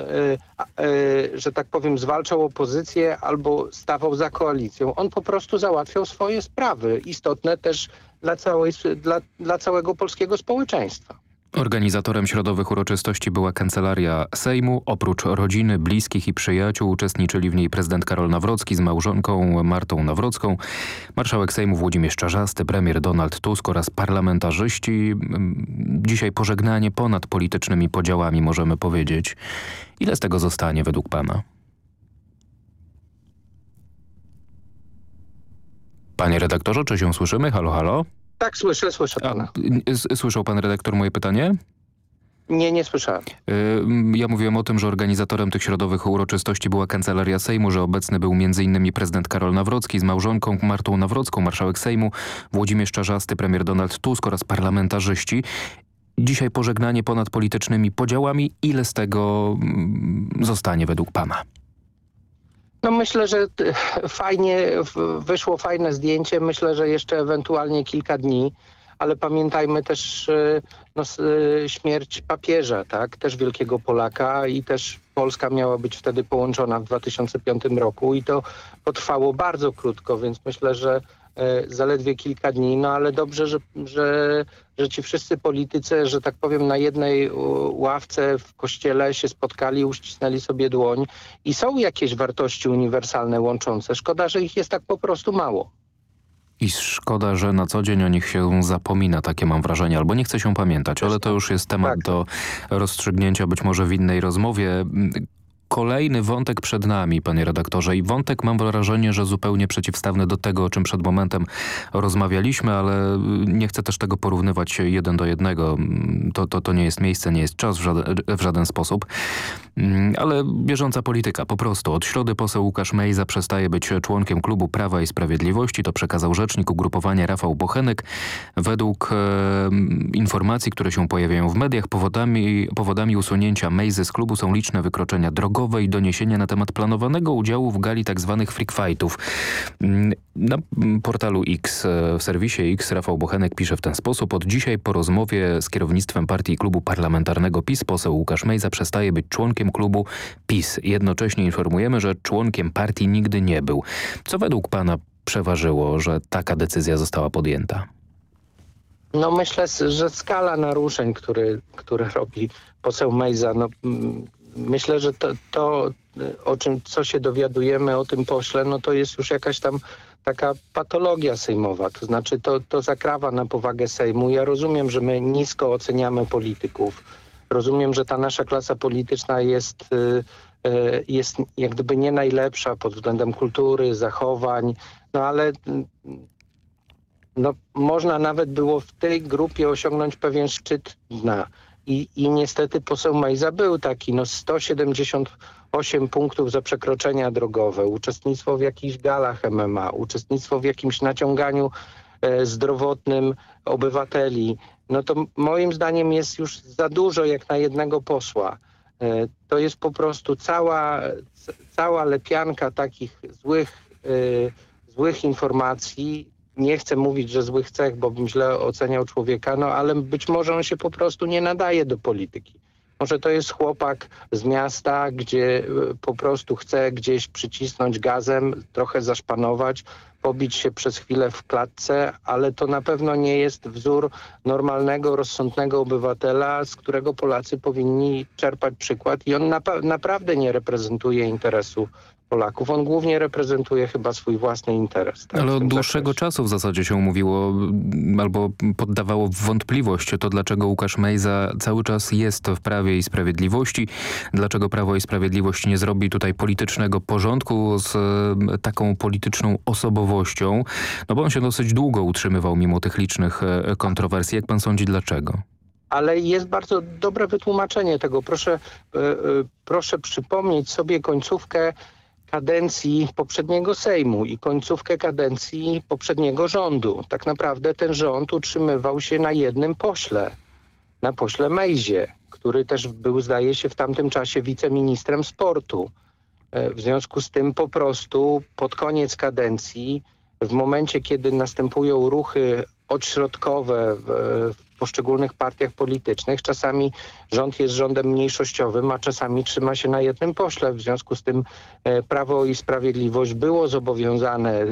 że tak powiem, zwalczał opozycję albo stawał za koalicją. On po prostu załatwiał swoje sprawy, istotne też dla, całej, dla, dla całego polskiego społeczeństwa. Organizatorem środowych uroczystości była kancelaria Sejmu. Oprócz rodziny, bliskich i przyjaciół uczestniczyli w niej prezydent Karol Nawrocki z małżonką Martą Nawrocką, marszałek Sejmu Włodzimierz Czarzasty, premier Donald Tusk oraz parlamentarzyści. Dzisiaj pożegnanie ponad politycznymi podziałami możemy powiedzieć. Ile z tego zostanie według pana? Panie redaktorze, czy się słyszymy? Halo, halo? Tak, słyszę, słyszę pana. A, słyszał pan redaktor moje pytanie? Nie, nie słyszałem. Ja mówiłem o tym, że organizatorem tych środowych uroczystości była Kancelaria Sejmu, że obecny był m.in. prezydent Karol Nawrocki z małżonką Martą Nawrocką, marszałek Sejmu, Włodzimierz Czarzasty, premier Donald Tusk oraz parlamentarzyści. Dzisiaj pożegnanie ponad politycznymi podziałami. Ile z tego zostanie według pana? No myślę, że fajnie wyszło fajne zdjęcie. Myślę, że jeszcze ewentualnie kilka dni, ale pamiętajmy też no, śmierć papieża, tak? Też wielkiego Polaka i też Polska miała być wtedy połączona w 2005 roku i to potrwało bardzo krótko, więc myślę, że zaledwie kilka dni, no ale dobrze, że, że, że ci wszyscy politycy, że tak powiem na jednej ławce w kościele się spotkali, uścisnęli sobie dłoń i są jakieś wartości uniwersalne łączące. Szkoda, że ich jest tak po prostu mało. I szkoda, że na co dzień o nich się zapomina, takie mam wrażenie, albo nie chce się pamiętać, ale to już jest temat tak. do rozstrzygnięcia być może w innej rozmowie kolejny wątek przed nami, panie redaktorze. I wątek mam wrażenie, że zupełnie przeciwstawny do tego, o czym przed momentem rozmawialiśmy, ale nie chcę też tego porównywać jeden do jednego. To, to, to nie jest miejsce, nie jest czas w żaden, w żaden sposób. Ale bieżąca polityka, po prostu. Od środy poseł Łukasz Mejza przestaje być członkiem klubu Prawa i Sprawiedliwości. To przekazał rzecznik ugrupowania Rafał Bochenek. Według e, informacji, które się pojawiają w mediach, powodami, powodami usunięcia Mejzy z klubu są liczne wykroczenia drogowe, i doniesienia na temat planowanego udziału w gali tzw. Tak freak fightów. Na portalu X, e, w serwisie X Rafał Bochenek pisze w ten sposób. Od dzisiaj po rozmowie z kierownictwem partii klubu parlamentarnego PiS poseł Łukasz Mejza przestaje być członkiem klubu PiS. Jednocześnie informujemy, że członkiem partii nigdy nie był. Co według pana przeważyło, że taka decyzja została podjęta? No myślę, że skala naruszeń, który, które [LAUGHS] robi poseł Mejza, no, myślę, że to, to, o czym, co się dowiadujemy o tym pośle, no to jest już jakaś tam taka patologia sejmowa, to znaczy to, to zakrawa na powagę Sejmu. Ja rozumiem, że my nisko oceniamy polityków. Rozumiem, że ta nasza klasa polityczna jest, y, y, jest jak gdyby nie najlepsza pod względem kultury, zachowań, no ale no, można nawet było w tej grupie osiągnąć pewien szczyt dna. I, i niestety poseł Majza był taki, no 178 punktów za przekroczenia drogowe, uczestnictwo w jakichś galach MMA, uczestnictwo w jakimś naciąganiu e, zdrowotnym obywateli, no to moim zdaniem jest już za dużo jak na jednego posła. E, to jest po prostu cała, cała lepianka takich złych, e, złych informacji, nie chcę mówić, że złych cech, bo bym źle oceniał człowieka, no ale być może on się po prostu nie nadaje do polityki. Może to jest chłopak z miasta, gdzie e, po prostu chce gdzieś przycisnąć gazem, trochę zaszpanować, pobić się przez chwilę w klatce, ale to na pewno nie jest wzór normalnego, rozsądnego obywatela, z którego Polacy powinni czerpać przykład i on napa naprawdę nie reprezentuje interesu Polaków. On głównie reprezentuje chyba swój własny interes. Tak, Ale od dłuższego czasu w zasadzie się mówiło albo poddawało w wątpliwość to, dlaczego Łukasz Mejza cały czas jest w Prawie i Sprawiedliwości, dlaczego Prawo i Sprawiedliwość nie zrobi tutaj politycznego porządku z taką polityczną osobowością, no bo on się dosyć długo utrzymywał mimo tych licznych e, kontrowersji. Jak pan sądzi, dlaczego? ale jest bardzo dobre wytłumaczenie tego. Proszę, e, e, proszę przypomnieć sobie końcówkę kadencji poprzedniego Sejmu i końcówkę kadencji poprzedniego rządu. Tak naprawdę ten rząd utrzymywał się na jednym pośle, na pośle Mejzie, który też był, zdaje się, w tamtym czasie wiceministrem sportu. E, w związku z tym po prostu pod koniec kadencji, w momencie, kiedy następują ruchy odśrodkowe w, w poszczególnych partiach politycznych. Czasami rząd jest rządem mniejszościowym, a czasami trzyma się na jednym pośle. W związku z tym e, Prawo i Sprawiedliwość było zobowiązane e,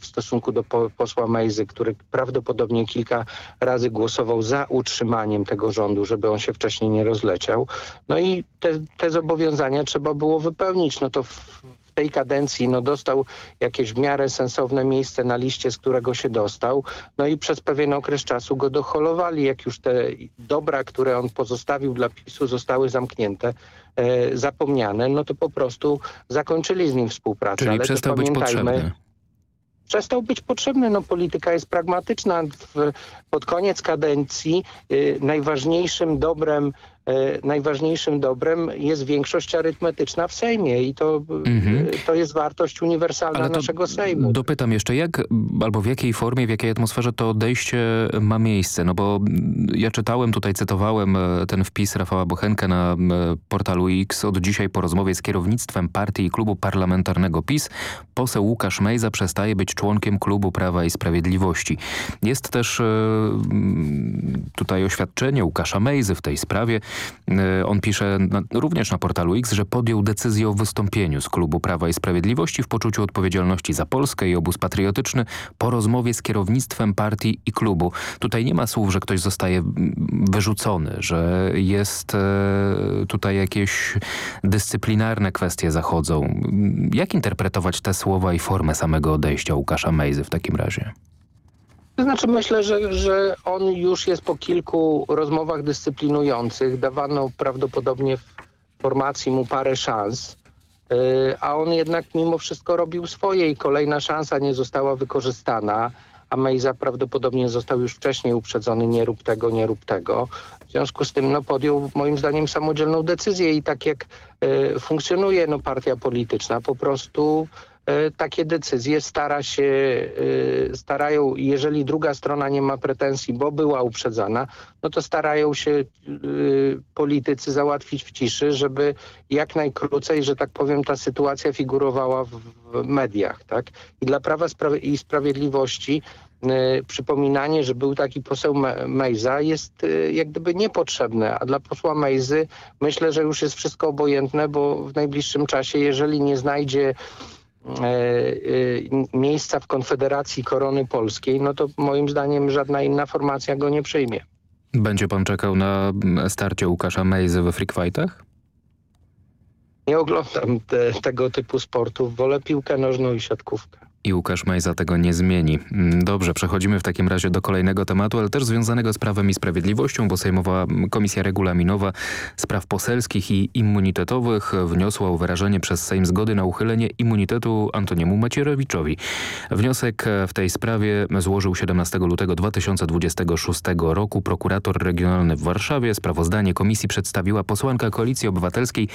w stosunku do po, posła Mejzy, który prawdopodobnie kilka razy głosował za utrzymaniem tego rządu, żeby on się wcześniej nie rozleciał. No i te, te zobowiązania trzeba było wypełnić. No to w, tej kadencji no, dostał jakieś w miarę sensowne miejsce na liście, z którego się dostał. No i przez pewien okres czasu go doholowali, jak już te dobra, które on pozostawił dla PiSu zostały zamknięte, e, zapomniane, no to po prostu zakończyli z nim współpracę. Czyli Ale przestał być potrzebny przestał być potrzebny. No, polityka jest pragmatyczna. Pod koniec kadencji y, najważniejszym dobrem najważniejszym dobrem jest większość arytmetyczna w Sejmie i to, mhm. to jest wartość uniwersalna naszego Sejmu. Dopytam jeszcze, jak albo w jakiej formie, w jakiej atmosferze to odejście ma miejsce? No bo ja czytałem, tutaj cytowałem e, ten wpis Rafała Bochenka na e, portalu X od dzisiaj po rozmowie z kierownictwem partii i klubu parlamentarnego PiS poseł Łukasz Mejza przestaje być członkiem klubu Prawa i Sprawiedliwości. Jest też tutaj oświadczenie Łukasza Mejzy w tej sprawie. E, on pisze na, również na portalu X, że podjął decyzję o wystąpieniu z klubu Prawa i Sprawiedliwości w poczuciu odpowiedzialności za Polskę i obóz patriotyczny po rozmowie z kierownictwem partii i klubu. Tutaj nie ma słów, że ktoś zostaje wyrzucony, że jest e, tutaj jakieś dyscyplinarne kwestie zachodzą. Jak interpretować te słowa i formę samego odejścia Łukasza Mejzy w takim razie? To znaczy myślę, że, że on już jest po kilku rozmowach dyscyplinujących. Dawano prawdopodobnie w formacji mu parę szans, y, a on jednak mimo wszystko robił swoje i kolejna szansa nie została wykorzystana, a Mejza prawdopodobnie został już wcześniej uprzedzony nie rób tego, nie rób tego. W związku z tym no, podjął moim zdaniem samodzielną decyzję i tak jak y, funkcjonuje no, partia polityczna, po prostu takie decyzje stara się, e, starają, jeżeli druga strona nie ma pretensji, bo była uprzedzana, no to starają się e, politycy załatwić w ciszy, żeby jak najkrócej, że tak powiem, ta sytuacja figurowała w, mediach. Tak? I dla Prawa i Sprawiedliwości przypominanie, że był taki poseł Mejza jest jak gdyby niepotrzebne, a dla posła Mejzy myślę, że już jest wszystko obojętne, bo w najbliższym czasie, jeżeli nie znajdzie E, e, miejsca w Konfederacji Korony Polskiej, no to moim zdaniem żadna inna formacja go nie przyjmie. Będzie pan czekał na starcie Łukasza Mejzy we freak fightach? Nie oglądam te, tego typu sportów. Wolę piłkę nożną i siatkówkę i Łukasz Majza tego nie zmieni. Mm, dobrze, przechodzimy w takim razie do kolejnego tematu, ale też związanego z Prawem i Sprawiedliwością, bo Sejmowa Komisja Regulaminowa Spraw Poselskich i Immunitetowych wniosła o wyrażenie przez Sejm zgody na uchylenie immunitetu Antoniemu Macierewiczowi. Wniosek w tej sprawie złożył 17 lutego 2026 roku prokurator regionalny w Warszawie. Sprawozdanie komisji przedstawiła posłanka Koalicji Obywatelskiej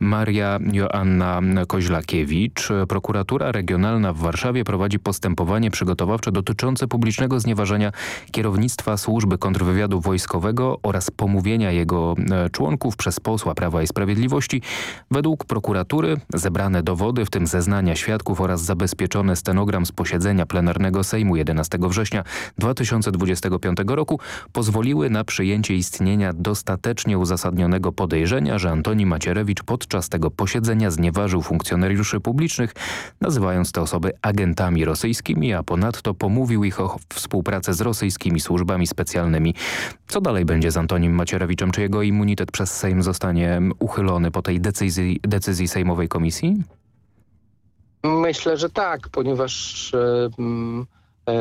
Maria Joanna Koźlakiewicz. Prokuratura Regionalna w Warszawie Prowadzi postępowanie przygotowawcze dotyczące publicznego znieważenia kierownictwa służby kontrwywiadu wojskowego oraz pomówienia jego e, członków przez posła Prawa i Sprawiedliwości. Według prokuratury zebrane dowody, w tym zeznania świadków oraz zabezpieczony stenogram z posiedzenia plenarnego Sejmu 11 września 2025 roku pozwoliły na przyjęcie istnienia dostatecznie uzasadnionego podejrzenia, że Antoni Macierewicz podczas tego posiedzenia znieważył funkcjonariuszy publicznych, nazywając te osoby agentami agentami rosyjskimi, a ponadto pomówił ich o współpracę z rosyjskimi służbami specjalnymi. Co dalej będzie z Antonim Macierewiczem? Czy jego immunitet przez Sejm zostanie uchylony po tej decyzji, decyzji Sejmowej Komisji? Myślę, że tak, ponieważ e, mm, e,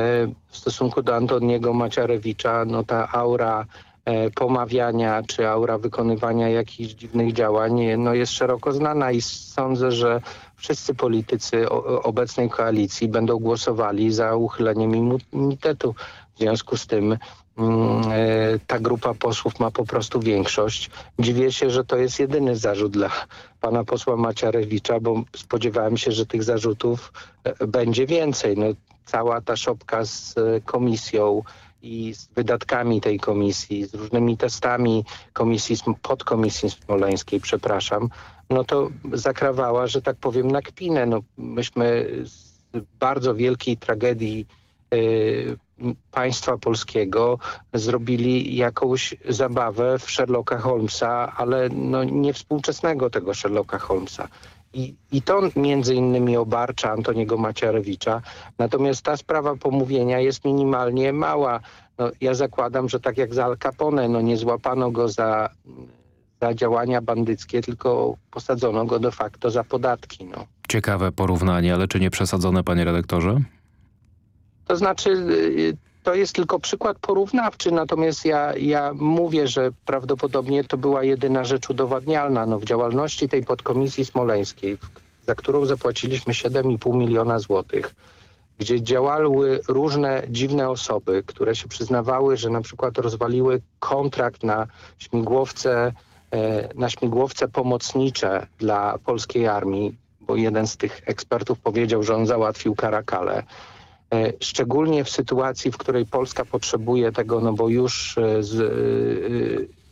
w stosunku do Antoniego Maciarewicza no ta aura e, pomawiania czy aura wykonywania jakichś dziwnych działań no jest szeroko znana i sądzę, że wszyscy politycy obecnej koalicji będą głosowali za uchyleniem immunitetu. W związku z tym mm, e, ta grupa posłów ma po prostu większość. Dziwię się, że to jest jedyny zarzut dla pana posła Maciarewicza, bo spodziewałem się, że tych zarzutów e, będzie więcej. No, cała ta szopka z e, komisją i z wydatkami tej komisji, z różnymi testami komisji, podkomisji smoleńskiej, przepraszam, no to zakrawała, że tak powiem, na kpinę. No, myśmy z bardzo wielkiej tragedii y, państwa polskiego zrobili jakąś zabawę w Sherlocka Holmesa, ale no nie współczesnego tego Sherlocka Holmesa. I, I to między innymi obarcza Antoniego Macierewicza. Natomiast ta sprawa pomówienia jest minimalnie mała. No, ja zakładam, że tak jak za Al Capone, no nie złapano go za, za działania bandyckie, tylko posadzono go de facto za podatki. No. Ciekawe porównanie, ale czy nie przesadzone, panie redaktorze? To znaczy, y, to jest tylko przykład porównawczy, natomiast ja, ja mówię, że prawdopodobnie to była jedyna rzecz udowadnialna no, w działalności tej podkomisji smoleńskiej, za którą zapłaciliśmy 7,5 miliona złotych, gdzie działały różne dziwne osoby, które się przyznawały, że na przykład rozwaliły kontrakt na śmigłowce, e, na śmigłowce pomocnicze dla polskiej armii, bo jeden z tych ekspertów powiedział, że on załatwił karakale. E, szczególnie w sytuacji, w której Polska potrzebuje tego, no bo już e, z, e,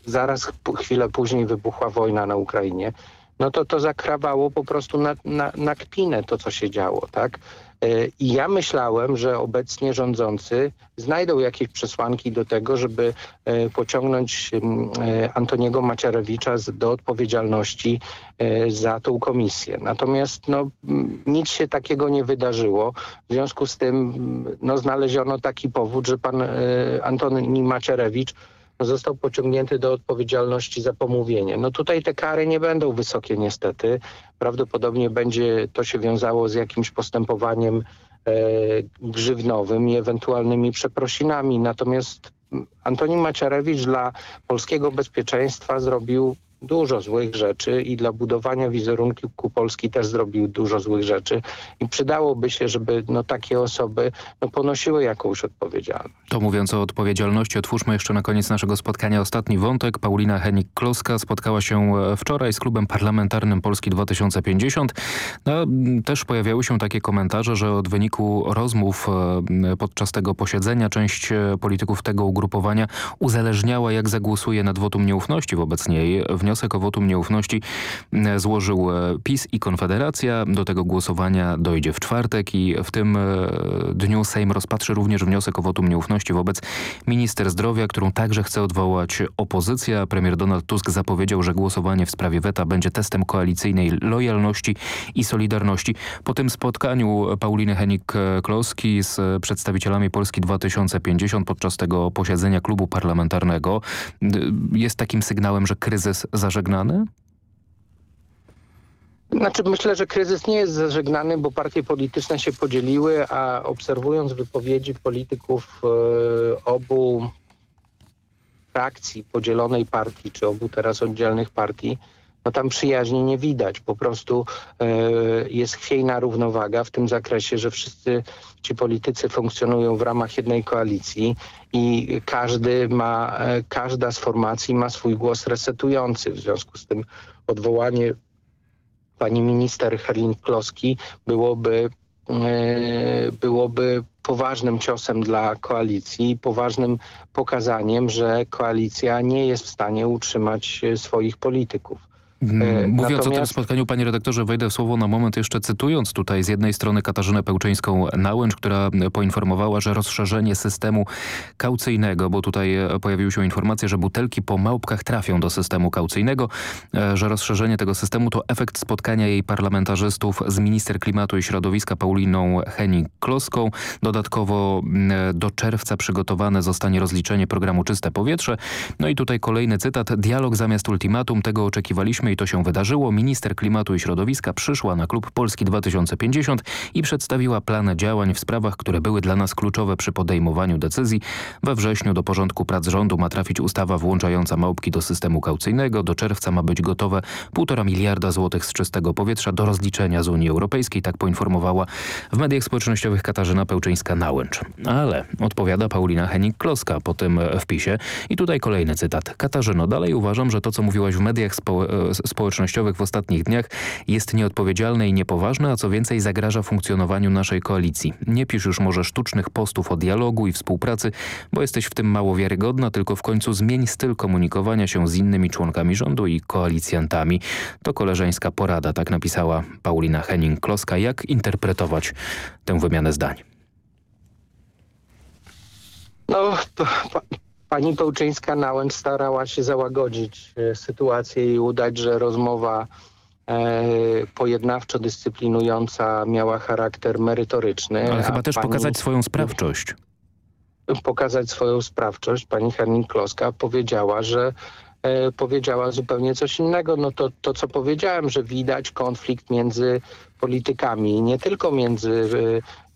zaraz chwilę później wybuchła wojna na Ukrainie, no to to zakrawało po prostu na, na, na kpinę to, co się działo, tak? E, I ja myślałem, że obecnie rządzący znajdą jakieś przesłanki do tego, żeby e, pociągnąć e, Antoniego Macierewicza do odpowiedzialności za tą komisję. Natomiast no, nic się takiego nie wydarzyło. W związku z tym no, znaleziono taki powód, że pan Antoni Macierewicz został pociągnięty do odpowiedzialności za pomówienie. No tutaj te kary nie będą wysokie niestety. Prawdopodobnie będzie to się wiązało z jakimś postępowaniem e, grzywnowym i ewentualnymi przeprosinami. Natomiast Antoni Macierewicz dla polskiego bezpieczeństwa zrobił dużo złych rzeczy i dla budowania wizerunku Polski też zrobił dużo złych rzeczy i przydałoby się, żeby no, takie osoby no, ponosiły jakąś odpowiedzialność. To mówiąc o odpowiedzialności, otwórzmy jeszcze na koniec naszego spotkania ostatni wątek. Paulina Henik-Kloska spotkała się e, wczoraj z klubem parlamentarnym Polski 2050. No, też pojawiały się takie komentarze, że od wyniku rozmów e, podczas tego posiedzenia część e, polityków tego ugrupowania uzależniała jak zagłosuje nad wotum nieufności wobec niej. Wniosek wniosek o wotum nieufności e, złożył e, PiS i Konfederacja. Do tego głosowania dojdzie w czwartek i w tym e, dniu Sejm rozpatrzy również wniosek o wotum nieufności wobec minister zdrowia, którą także chce odwołać opozycja. Premier Donald Tusk zapowiedział, że głosowanie w sprawie weta będzie testem koalicyjnej lojalności i solidarności. Po tym spotkaniu Pauliny Henik-Kloski z przedstawicielami Polski 2050 podczas tego posiedzenia klubu parlamentarnego jest takim sygnałem, że kryzys zażegnany? Znaczy myślę, że kryzys nie jest zażegnany, bo partie polityczne się podzieliły, a obserwując wypowiedzi polityków e, obu frakcji podzielonej partii, czy obu teraz oddzielnych partii, no tam przyjaźni nie widać. Po prostu e, jest chwiejna równowaga w tym zakresie, że wszyscy ci politycy funkcjonują w ramach jednej koalicji i każdy ma, e, każda z formacji ma swój głos resetujący. W związku z tym odwołanie pani minister Herlin Kloski byłoby, e, byłoby poważnym ciosem dla koalicji, poważnym pokazaniem, że koalicja nie jest w stanie utrzymać swoich polityków. Mm, e, mówiąc Natomiast... o tym spotkaniu, panie redaktorze, wejdę w słowo na moment jeszcze cytując tutaj z jednej strony Katarzynę Pełczyńską-Nałęcz, która poinformowała, że rozszerzenie systemu kaucyjnego, bo tutaj e, pojawiły się informacje, że butelki po małpkach trafią do systemu kaucyjnego, e, że rozszerzenie tego systemu to efekt spotkania jej parlamentarzystów z minister klimatu i środowiska Pauliną Henik-Kloską. Dodatkowo mm, do czerwca przygotowane zostanie rozliczenie programu Czyste Powietrze. No i tutaj kolejny cytat. Dialog zamiast ultimatum, tego oczekiwaliśmy to się wydarzyło. Minister Klimatu i Środowiska przyszła na klub Polski 2050 i przedstawiła plan działań w sprawach, które były dla nas kluczowe przy podejmowaniu decyzji. We wrześniu do porządku prac rządu ma trafić ustawa włączająca małpki do systemu kaucyjnego. Do czerwca ma być gotowe półtora miliarda złotych z czystego powietrza do rozliczenia z Unii Europejskiej, tak poinformowała w mediach społecznościowych Katarzyna Pełczyńska-Nałęcz. Ale odpowiada Paulina Henning-Kloska po tym wpisie. I tutaj kolejny cytat. Katarzyno, dalej uważam, że to, co mówiłaś w mediach spo społecznościowych w ostatnich dniach jest nieodpowiedzialne i niepoważne, a co więcej zagraża funkcjonowaniu naszej koalicji. Nie pisz już może sztucznych postów o dialogu i współpracy, bo jesteś w tym mało wiarygodna, tylko w końcu zmień styl komunikowania się z innymi członkami rządu i koalicjantami. To koleżeńska porada, tak napisała Paulina Henning-Kloska. Jak interpretować tę wymianę zdań? No, pani Pełczyńska-Nałęcz starała się załagodzić e, sytuację i udać, że rozmowa e, pojednawczo dyscyplinująca miała charakter merytoryczny. Ale chyba też pani... pokazać swoją sprawczość. Pokazać swoją sprawczość. Pani Henning-Kloska powiedziała, że powiedziała zupełnie coś innego. No to, to, co powiedziałem, że widać konflikt między politykami, nie tylko między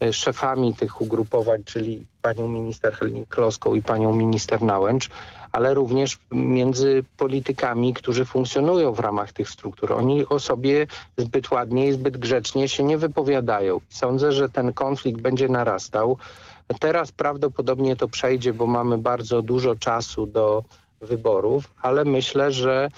e, szefami tych ugrupowań, czyli panią minister Kloską i panią minister Nałęcz, ale również między politykami, którzy funkcjonują w ramach tych struktur. Oni o sobie zbyt ładnie i zbyt grzecznie się nie wypowiadają. Sądzę, że ten konflikt będzie narastał. Teraz prawdopodobnie to przejdzie, bo mamy bardzo dużo czasu do wyborów, ale myślę, że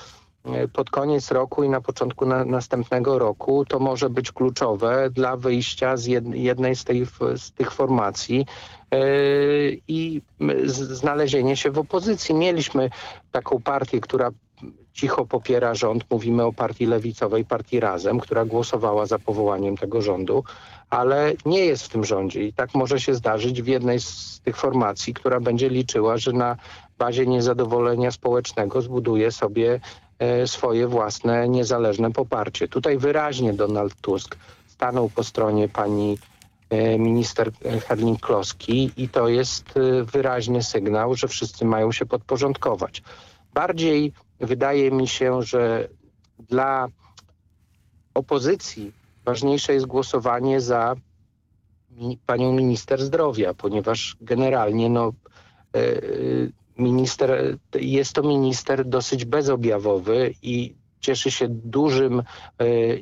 E, pod koniec roku i na początku na, następnego roku to może być kluczowe dla wyjścia z jed, jednej z, tej, z tych formacji yy, i znalezienie się w opozycji. Mieliśmy taką partię, która cicho popiera rząd, mówimy o partii lewicowej, partii Razem, która głosowała za powołaniem tego rządu, ale nie jest w tym rządzie i tak może się zdarzyć w jednej z tych formacji, która będzie liczyła, że na bazie niezadowolenia społecznego zbuduje sobie E, swoje własne niezależne poparcie. Tutaj wyraźnie Donald Tusk stanął po stronie pani e, minister Herling-Kloski i to jest e, wyraźny sygnał, że wszyscy mają się podporządkować. Bardziej wydaje mi się, że dla opozycji ważniejsze jest głosowanie za panią minister zdrowia, ponieważ generalnie no, minister, jest to minister dosyć bezobjawowy i cieszy się dużym e,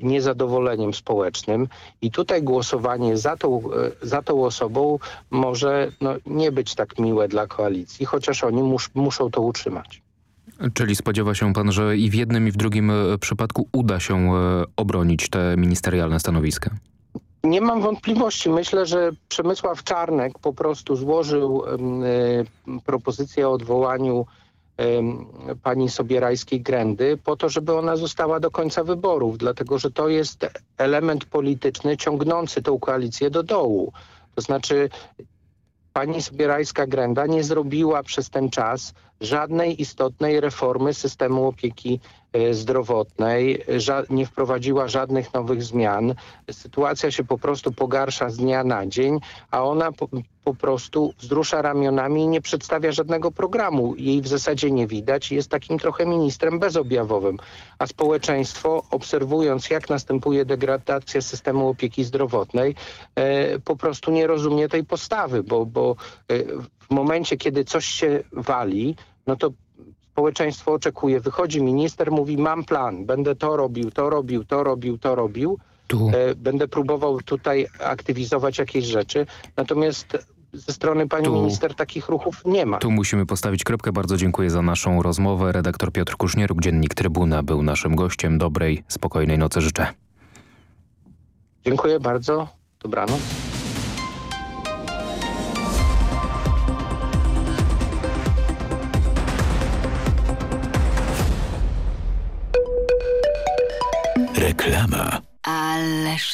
niezadowoleniem społecznym i tutaj głosowanie za tą, e, za tą osobą może no, nie być tak miłe dla koalicji, chociaż oni mus, muszą to utrzymać. Czyli spodziewa się pan, że i w jednym i w drugim e, przypadku uda się obronić te ministerialne stanowiska? Nie mam wątpliwości. Myślę, że Przemysław Czarnek po prostu złożył y, propozycję o odwołaniu y, pani Sobierajskiej-Grendy po to, żeby ona została do końca wyborów, dlatego że to jest element polityczny ciągnący tą koalicję do dołu. To znaczy pani Sobierajska-Grenda nie zrobiła przez ten czas żadnej istotnej reformy systemu opieki e, zdrowotnej, nie wprowadziła żadnych nowych zmian. Sytuacja się po prostu pogarsza z dnia na dzień, a ona po, po prostu wzrusza ramionami i nie przedstawia żadnego programu. Jej w zasadzie nie widać i jest takim trochę ministrem bezobjawowym. A społeczeństwo, obserwując jak następuje degradacja systemu opieki zdrowotnej, e, po prostu nie rozumie tej postawy, bo, bo e, w momencie, kiedy coś się wali, no to społeczeństwo oczekuje. Wychodzi minister, mówi mam plan, będę to robił, to robił, to robił, to robił. Tu. E, będę próbował tutaj aktywizować jakieś rzeczy. Natomiast ze strony pani tu, minister takich ruchów nie ma. Tu musimy postawić kropkę. Bardzo dziękuję za naszą rozmowę. Redaktor Piotr Kusznieruk, Dziennik Trybuna był naszym gościem. Dobrej, spokojnej nocy życzę. Dziękuję bardzo. Dobranoc. Reklama. Ależ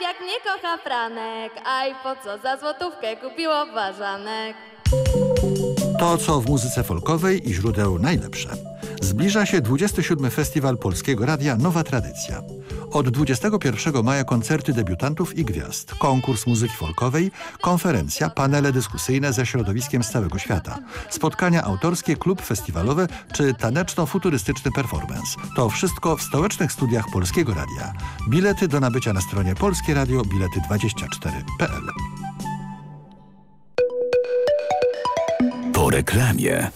Janek, jak mnie kocha Franek. Aj po co za złotówkę kupiło ważanek To, co w muzyce folkowej i źródeł najlepsze. Zbliża się 27. Festiwal Polskiego Radia Nowa Tradycja. Od 21 maja koncerty debiutantów i gwiazd, konkurs muzyki folkowej, konferencja, panele dyskusyjne ze środowiskiem z całego świata, spotkania autorskie, klub festiwalowy czy taneczno-futurystyczny performance. To wszystko w stołecznych studiach Polskiego Radia. Bilety do nabycia na stronie Polskie Radio bilety24.pl reklamie.